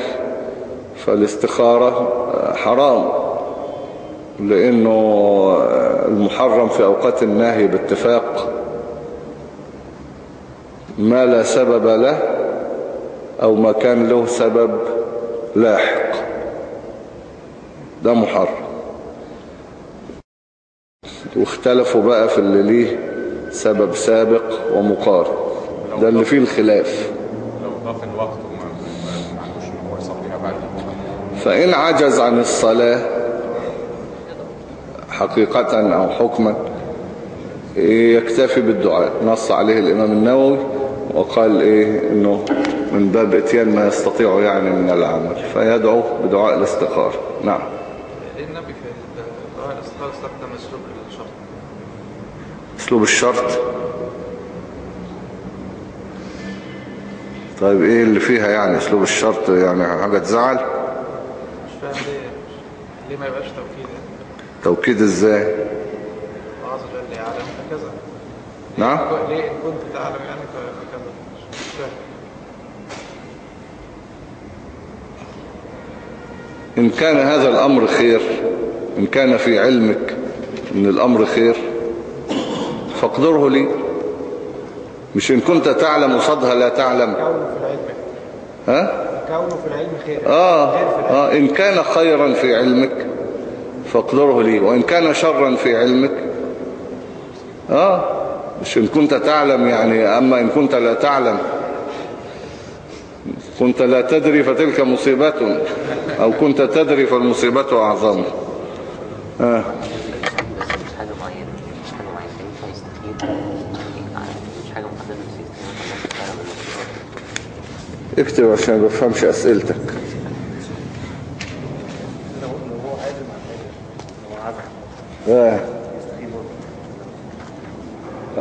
فالاستخارة حرام لأنه المحرم في أوقات النهي باتفاق ما لا سبب له أو ما كان له سبب لاحق. ده محرم. واختلفوا بقى في اللي ليه سبب سابق ومقارن. ده اللي فيه الخلاف. لو ضاف الوقت وما ما- ما عندوش ان هو يصليها بعد فإن عجز عن الصلاة حقيقة أو حكما يكتفي بالدعاء. نص عليه الإمام النووي وقال إيه إنه من باب إتيان ما يستطيع يعني من العمل فيدعو بدعاء الاستخارة نعم. النبي في دعاء استخدم أسلوب الشرط؟ أسلوب الشرط؟ طيب إيه اللي فيها يعني أسلوب الشرط؟ يعني حاجة تزعل؟ فاهم ليه ليه ما يبقاش توكيد يعني؟ توكيد إزاي؟ الله عز وجل يعلم فكذا نعم؟ ليه كنت تعلم يعني فكذا مش فاهم. إن كان هذا الأمر خير إن كان في علمك إن الأمر خير فاقدره لي. مش إن كنت تعلم وصدها لا تعلم. ها؟ كونه في العلم خير. آه, آه إن كان خيرا في علمك فاقدره لي. وإن كان شرا في علمك آه مش إن كنت تعلم يعني أما إن كنت لا تعلم كنت لا تدري فتلك مصيبة أو كنت تدري فالمصيبة أعظم. آه. اكتب عشان ما بفهمش حاجة عزم آه.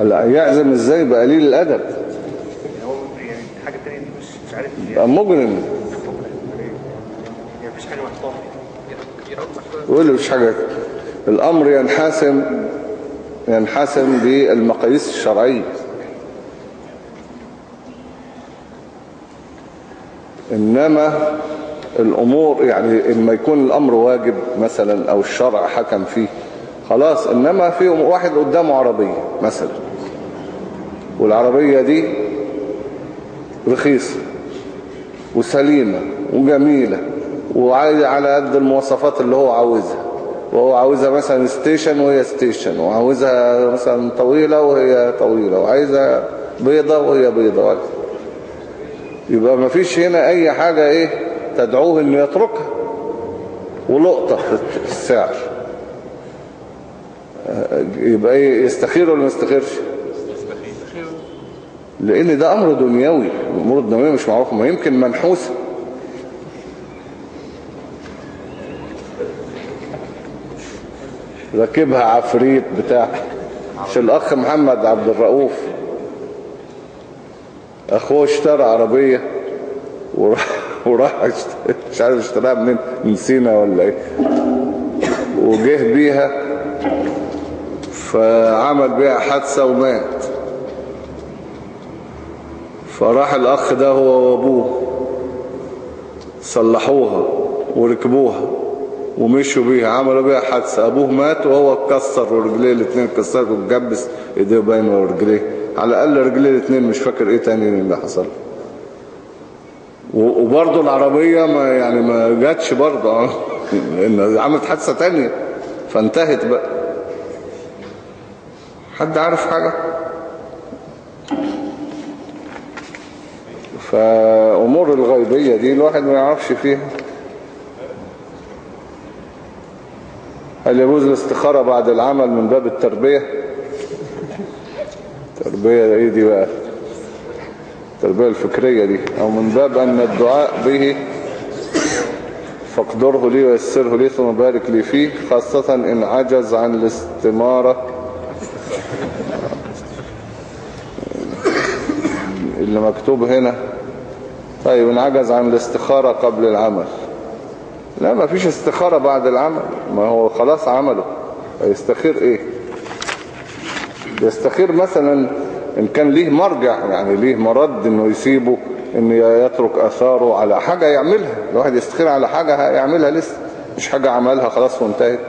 لا يعزم إزاي؟ بقليل الأدب. يعني الثانية دي مش عارف مجرم. يعني مفيش حاجة يقول مش حاجة. الأمر ينحسم ينحسم بالمقاييس الشرعية. إنما الأمور يعني إما يكون الأمر واجب مثلا أو الشرع حكم فيه خلاص إنما في واحد قدامه عربية مثلا والعربية دي رخيصة وسليمة وجميلة وعايزة على قد المواصفات اللي هو عاوزها وهو عاوزها مثلا station وهي station وعاوزها مثلا طويلة وهي طويلة وعايزها بيضة وهي بيضة. يبقى ما فيش هنا أي حاجة إيه تدعوه إنه يتركها. ولقطة في السعر. يبقى إيه يستخير ولا ما يستخيرش؟ لأن ده أمر دنيوي الأمور الدنيوية مش معروفة ما يمكن منحوسة ركبها عفريت بتاع. مش الأخ محمد عبد الرؤوف. أخوه اشترى عربية وراح وراح مش عارف اشتراها منين من سينا ولا إيه. وجه بيها فعمل بيها حادثة ومات. فراح الأخ ده هو وأبوه صلحوها وركبوها ومشوا بيها عملوا بيها حادثة. أبوه مات وهو اتكسر ورجليه الاثنين اتكسروا واتجبس إيديه باينة ورجليه. على الأقل رجليه الاثنين مش فاكر إيه تاني اللي حصل. وبرضه العربية ما يعني ما جاتش برضه. عملت حادثة تانية فانتهت بقى. حد عارف حاجة؟ فأمور الغيبية دي الواحد ما يعرفش فيها. هل يجوز الاستخارة بعد العمل من باب التربية؟ التربية إيه دي بقى التربية الفكرية دي. أو من باب أن الدعاء به فاقدره لي ويسره لي ثم بارك لي فيه خاصة إن عجز عن الاستمارة. اللي مكتوب هنا طيب إن عجز عن الاستخارة قبل العمل. لا ما فيش استخارة بعد العمل. ما هو خلاص عمله. هيستخير إيه؟ يستخير مثلا إن كان ليه مرجع يعني ليه مرد إنه يسيبه ان يترك آثاره على حاجة يعملها. الواحد يستخير على حاجة يعملها لسه مش حاجة عملها خلاص وانتهت.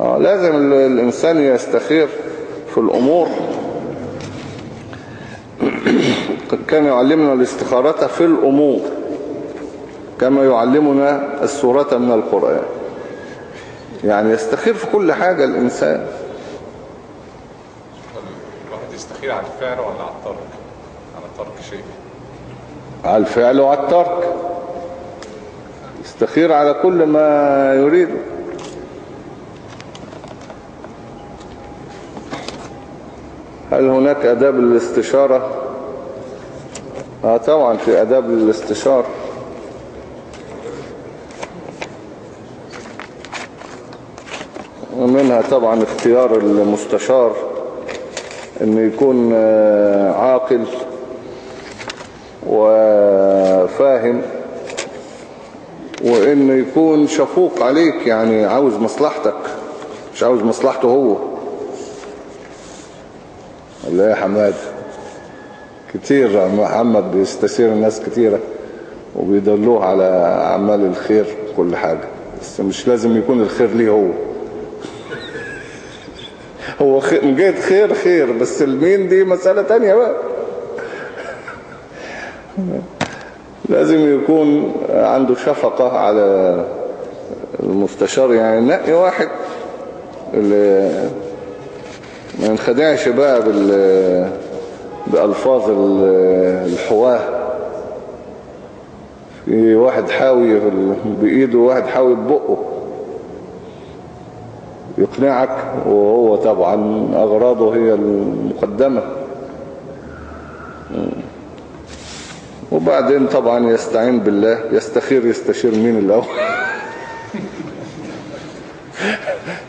آه لازم ال- الإنسان يستخير في الأمور. كان يعلمنا الاستخارة في الأمور كما يعلمنا السورة من القرآن. يعني يستخير في كل حاجة الإنسان الواحد يستخير على الفعل ولا على الترك؟ على ترك شيء. على الفعل وعلى الترك. يستخير على كل ما يريد. هل هناك أداب الاستشارة آه طبعا في أداب الاستشارة ومنها طبعا اختيار المستشار. إنه يكون آه، عاقل وفاهم وإنه يكون شفوق عليك يعني عاوز مصلحتك مش عاوز مصلحته هو. ولا يا حماد. كتير محمد بيستشير الناس كتيرة وبيدلوه على أعمال الخير كل حاجة بس مش لازم يكون الخير ليه هو. هو جهة خير خير بس المين دي مسألة تانية بقى. لازم يكون عنده شفقة على المستشار يعني نقي واحد اللي ما ينخدعش بقى بال بألفاظ ال- الحواه. في واحد حاوي بإيده وواحد حاوي ببقه. يقنعك وهو طبعا أغراضه هي المقدمة. وبعدين طبعا يستعين بالله يستخير يستشير مين الأول؟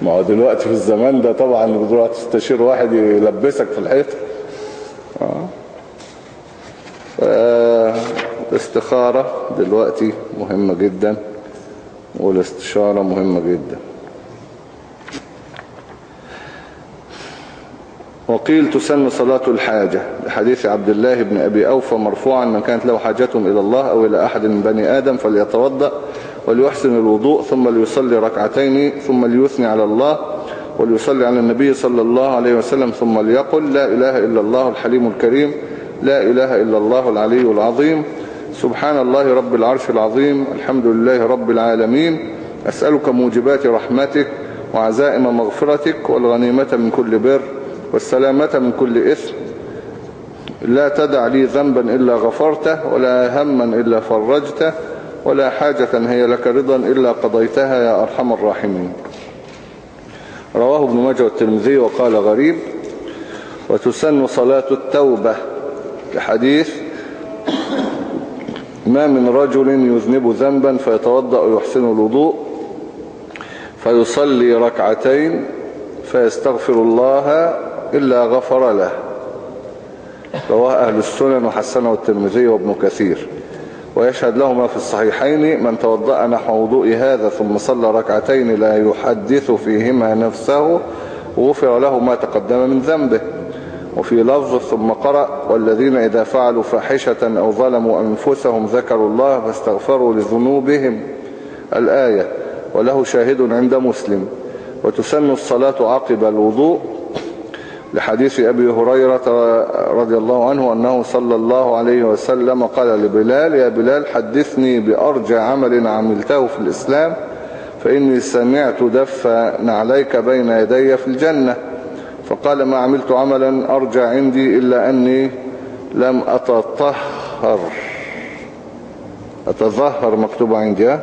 ما هو دلوقتي في الزمان ده طبعا بتروح تستشير واحد يلبسك في الحيط آه. الاستخارة دلوقتي مهمة جدا والاستشارة مهمة جدا. وقيل تسن صلاة الحاجة. لحديث عبد الله بن أبي أوفى مرفوعا من كانت له حاجة إلى الله أو إلى أحد من بني آدم فليتوضأ وليحسن الوضوء ثم ليصلي ركعتين ثم ليثني على الله وليصلي على النبي صلى الله عليه وسلم ثم ليقل لا إله إلا الله الحليم الكريم لا إله إلا الله العلي العظيم. سبحان الله رب العرش العظيم الحمد لله رب العالمين. أسألك موجبات رحمتك وعزائم مغفرتك والغنيمة من كل بر. والسلامة من كل إثم. لا تدع لي ذنبا إلا غفرته ولا هما إلا فرجته ولا حاجة هي لك رضا إلا قضيتها يا أرحم الراحمين. رواه ابن ماجه والترمذي وقال غريب وتسن صلاة التوبة لحديث ما من رجل يذنب ذنبا فيتوضأ ويحسن الوضوء فيصلي ركعتين فيستغفر الله إلا غفر له. رواه أهل السنن وحسنه الترمذي وابن كثير. ويشهد له ما في الصحيحين من توضأ نحو وضوء هذا ثم صلى ركعتين لا يحدث فيهما نفسه غفر له ما تقدم من ذنبه. وفي لفظ ثم قرأ والذين إذا فعلوا فاحشة أو ظلموا أنفسهم ذكروا الله فاستغفروا لذنوبهم. الآية وله شاهد عند مسلم. وتسن الصلاة عقب الوضوء لحديث أبي هريرة رضي الله عنه أنه صلى الله عليه وسلم قال لبلال يا بلال حدثني بأرجى عمل عملته في الإسلام فإني سمعت دف نعليك بين يدي في الجنة فقال ما عملت عملا أرجى عندي إلا أني لم أتطهر أتظهر مكتوب عندي؟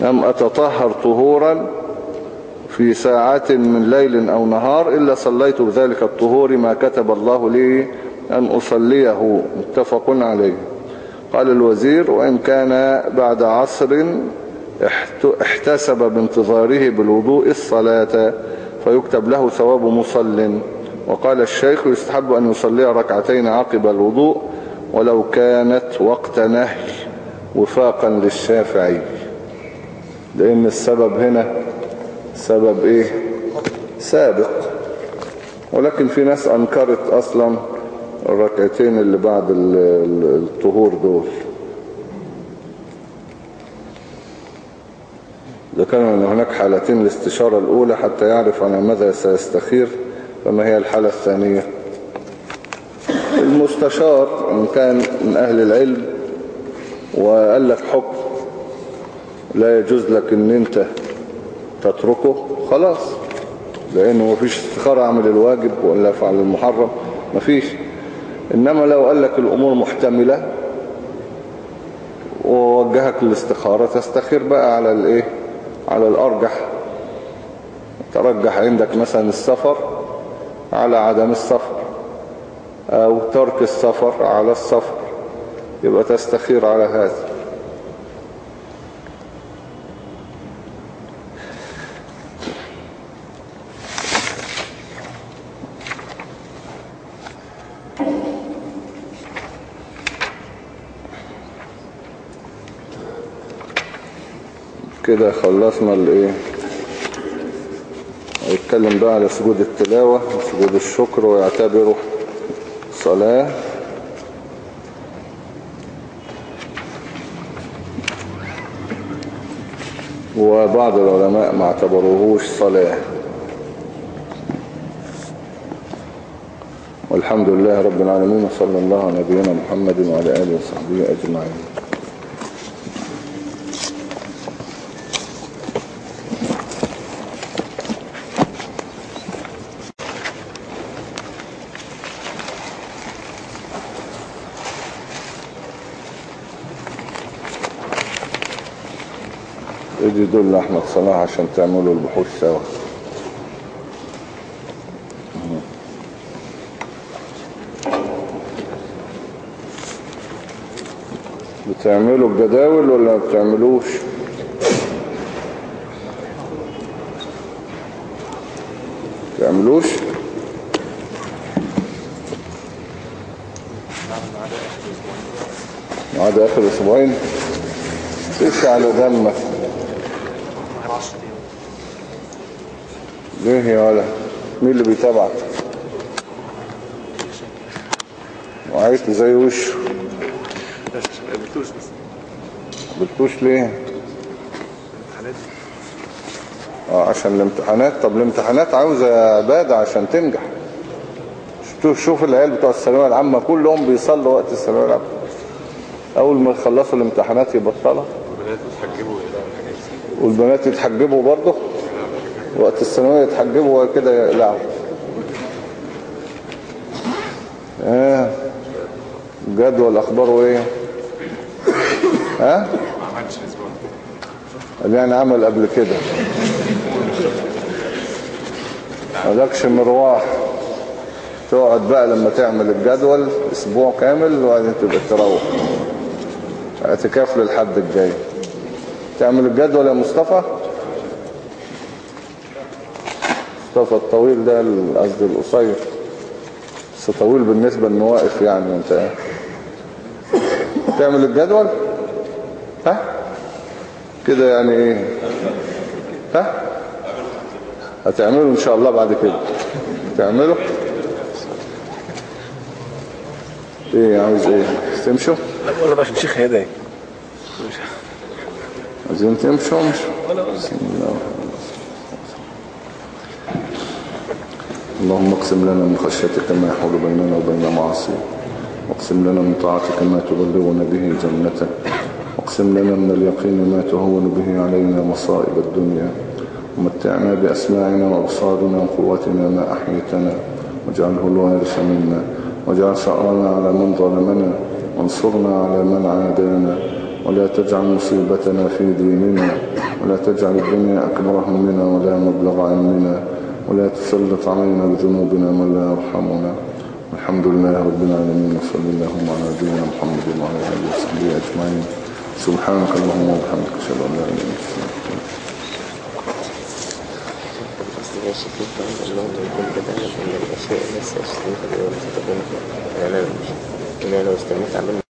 لم أتطهر طهورا في ساعة من ليل أو نهار إلا صليت بذلك الطهور ما كتب الله لي أن أصليه. متفق عليه. قال الوزير وإن كان بعد عصر احتسب بانتظاره بالوضوء الصلاة فيكتب له ثواب مصل. وقال الشيخ يستحب أن يصلي ركعتين عقب الوضوء ولو كانت وقت نهي وفاقا للشافعي. لأن السبب هنا سبب إيه؟ سابق. ولكن في ناس أنكرت أصلا الركعتين اللي بعد الطهور دول. ذكرنا أن هناك حالتين الاستشارة الأولى حتى يعرف على ماذا سيستخير فما هي الحالة الثانية. المستشار إن كان من أهل العلم وقال لك حكم لا يجوز لك إن أنت تتركه خلاص. لأنه مفيش استخارة عمل الواجب ولا فعل المحرم مفيش إنما لو قال لك الأمور محتملة ووجهك للاستخارة تستخير بقى على الإيه؟ على الأرجح. ترجح عندك مثلا السفر على عدم السفر أو ترك السفر على السفر. يبقى تستخير على هذا. كده خلصنا الايه يتكلم بقى على سجود التلاوة وسجود الشكر ويعتبره صلاة وبعض العلماء ما اعتبروهوش صلاة. والحمد لله رب العالمين وصلى الله على نبينا محمد وعلى آله وصحبه أجمعين. ادي دول لأحمد صلاح عشان تعملوا البحوث سوا. بتعملوا الجداول ولا ما بتعملوش؟ بتعملوش؟ بعد آخر أسبوعين. إيش على دمك ليه يا ولا مين اللي بيتابعك؟ وعيت زي وشه. ما قابلتوش بس قلتوش ليه؟ امتحانات آه عشان الامتحانات. طب الامتحانات عاوزة عبادة عشان تنجح. شوف شوف العيال بتوع الثانوية العامة كلهم بيصلوا وقت الثانوية العامة. أول ما يخلصوا الامتحانات يبطلوا. البنات بتحجبوا ويقلعوا الحاجات. دي والبنات يتحجبوا برضه؟ وقت الثانوية يتحجبوا وكده يقلعوا. آه. جدول أخباره إيه؟ ها؟ ما الأسبوع قال يعني عمل قبل كده. مالكش مروح تقعد بقى لما تعمل الجدول أسبوع كامل وبعدين تبقى تروح. اعتكاف للحد الجاي. تعمل الجدول يا مصطفى؟ مصطفى الطويل ده قصدي القصير. بس طويل بالنسبة انه واقف يعني أنت تعمل الجدول؟ ها؟ كده يعني إيه؟ ها؟ هتعمله إن شاء الله بعد كده. تعمله؟ إيه عاوز إيه؟ تمشوا؟ لا والله بقى عشان الشيخ هيدعي عايزين تمشوا؟ مش بسم الله. اللهم اقسم لنا من خشيتك ما يحول بيننا وبين معاصيك. واقسم لنا من طاعتك ما تبلغنا به جنتك. واقسم لنا من اليقين ما تهون به علينا مصائب الدنيا. ومتعنا بأسماعنا وأبصارنا وقوتنا ما أحيتنا واجعله الوارث منا. واجعل ثأرنا على من ظلمنا. وانصرنا على من عادانا. ولا تجعل مصيبتنا في ديننا. ولا تجعل الدنيا أكبر همنا ولا مبلغ علمنا. ولا تسلط علينا بذنوبنا من لا يرحمنا. الحمد لله رب العالمين وصلى اللهم على نبينا محمد وعلى آله وصحبه أجمعين. سبحانك اللهم وبحمدك أشهد أن لا إله إلا أنت بعض